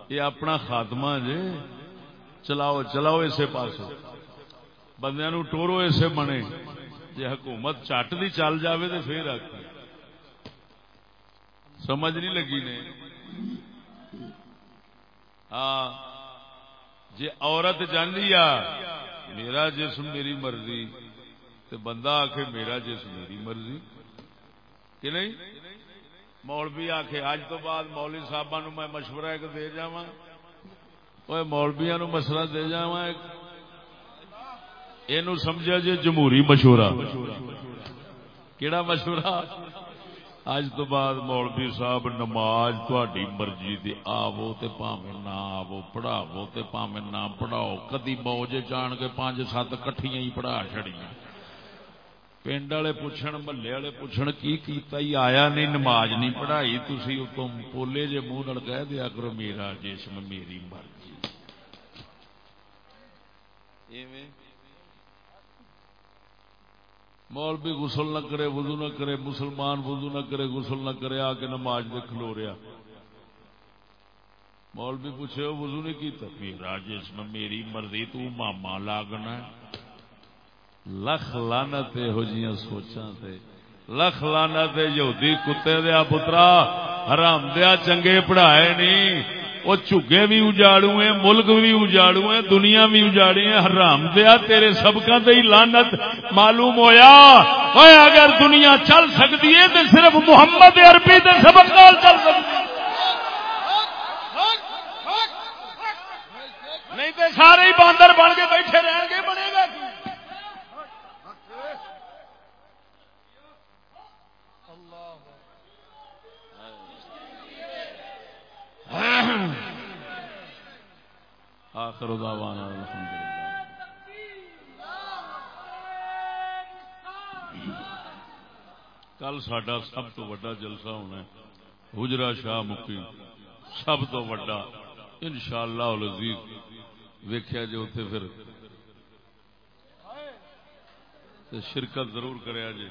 [SPEAKER 1] یہ اپنا خاتمہ جے۔ چلاؤ چلاؤ اسے پاس بندیا نو ٹورو اسے بنے جی حکومت چٹ دی چل جاوے تو پھر آ سمجھ نہیں لگی نے۔ ہاں جی عورت جانی آ، میرا جسم میری مرضی۔ تو بندہ آخ میرا جسم میری مرضی۔ کہ نہیں؟ مولوی آخ اج تو بعد مولوی صاحب نو میں مشورہ ایک دے جا مولویا نو مسئلہ دے جا یہ سمجھا جی جمہوری مشورہ۔ کہڑا مشورہ؟ اج تو بعد مولوی صاحب نماز تھی مرضی دی آو تے پاویں نہ آو پڑھاو تے پاویں نہ پڑھاؤ۔ کدی موج جان کے پانچ سات کٹھیاں ہی پڑھا چڑیا پنڈ والے پوچھن، محلے والے پوچھن، کی کیتا ہی؟ آیا نہیں، نماز نہیں پڑھائی؟ تھی اتوں پولے جے منہ کہہ دیا کرو، میرا جسم میری مرضی ایویں مولوی غسل نہ کرے، وضو نہ کرے، مسلمان وضو نہ کرے، غسل نہ کرے، آ کے نماز دے کھلو رہا۔ مولوی پوچھے وضو نہیں کیتا؟ میرا جسم میری مرضی تو ماما لاگنا لکھ لانا ہو جیاں سوچاں تے۔ لکھ لانا یہودی کتے دیا پترا، حرام دیا، چنگے پڑھائے نہیں۔ وہ چگے بھی اجاڑو ہیں، ملک بھی اجاڑو ہیں، دنیا بھی اجاڑی ہیں، حرام دیا تیرے سبقہ دے لانت معلوم ہویا۔ اوے اگر دنیا چل سکتی ہے تو صرف محمد عربی دے سبق نال چل سکتی نہیں تو سارے ہی باندر بن کے بیٹھے رہن گے، بنے گا۔ آخر دعوانا الحمد کل ساڈا سب تو وڈا جلسہ ہونا ہے۔ حجرا شاہ مکی۔ سب تو وڈا۔ ان شاء اللہ ویخیا جو اتنے پھر شرکت ضرور کرے جی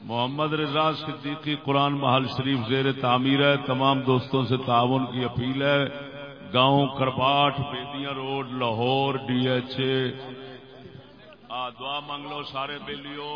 [SPEAKER 1] محمد رضا صدیقی قرآن محل شریف زیر تعمیر ہے۔ تمام دوستوں سے تعاون کی اپیل ہے۔ گاؤں کرباٹ Bedian road Lahore D H A. دعا منگ لو سارے بےلیو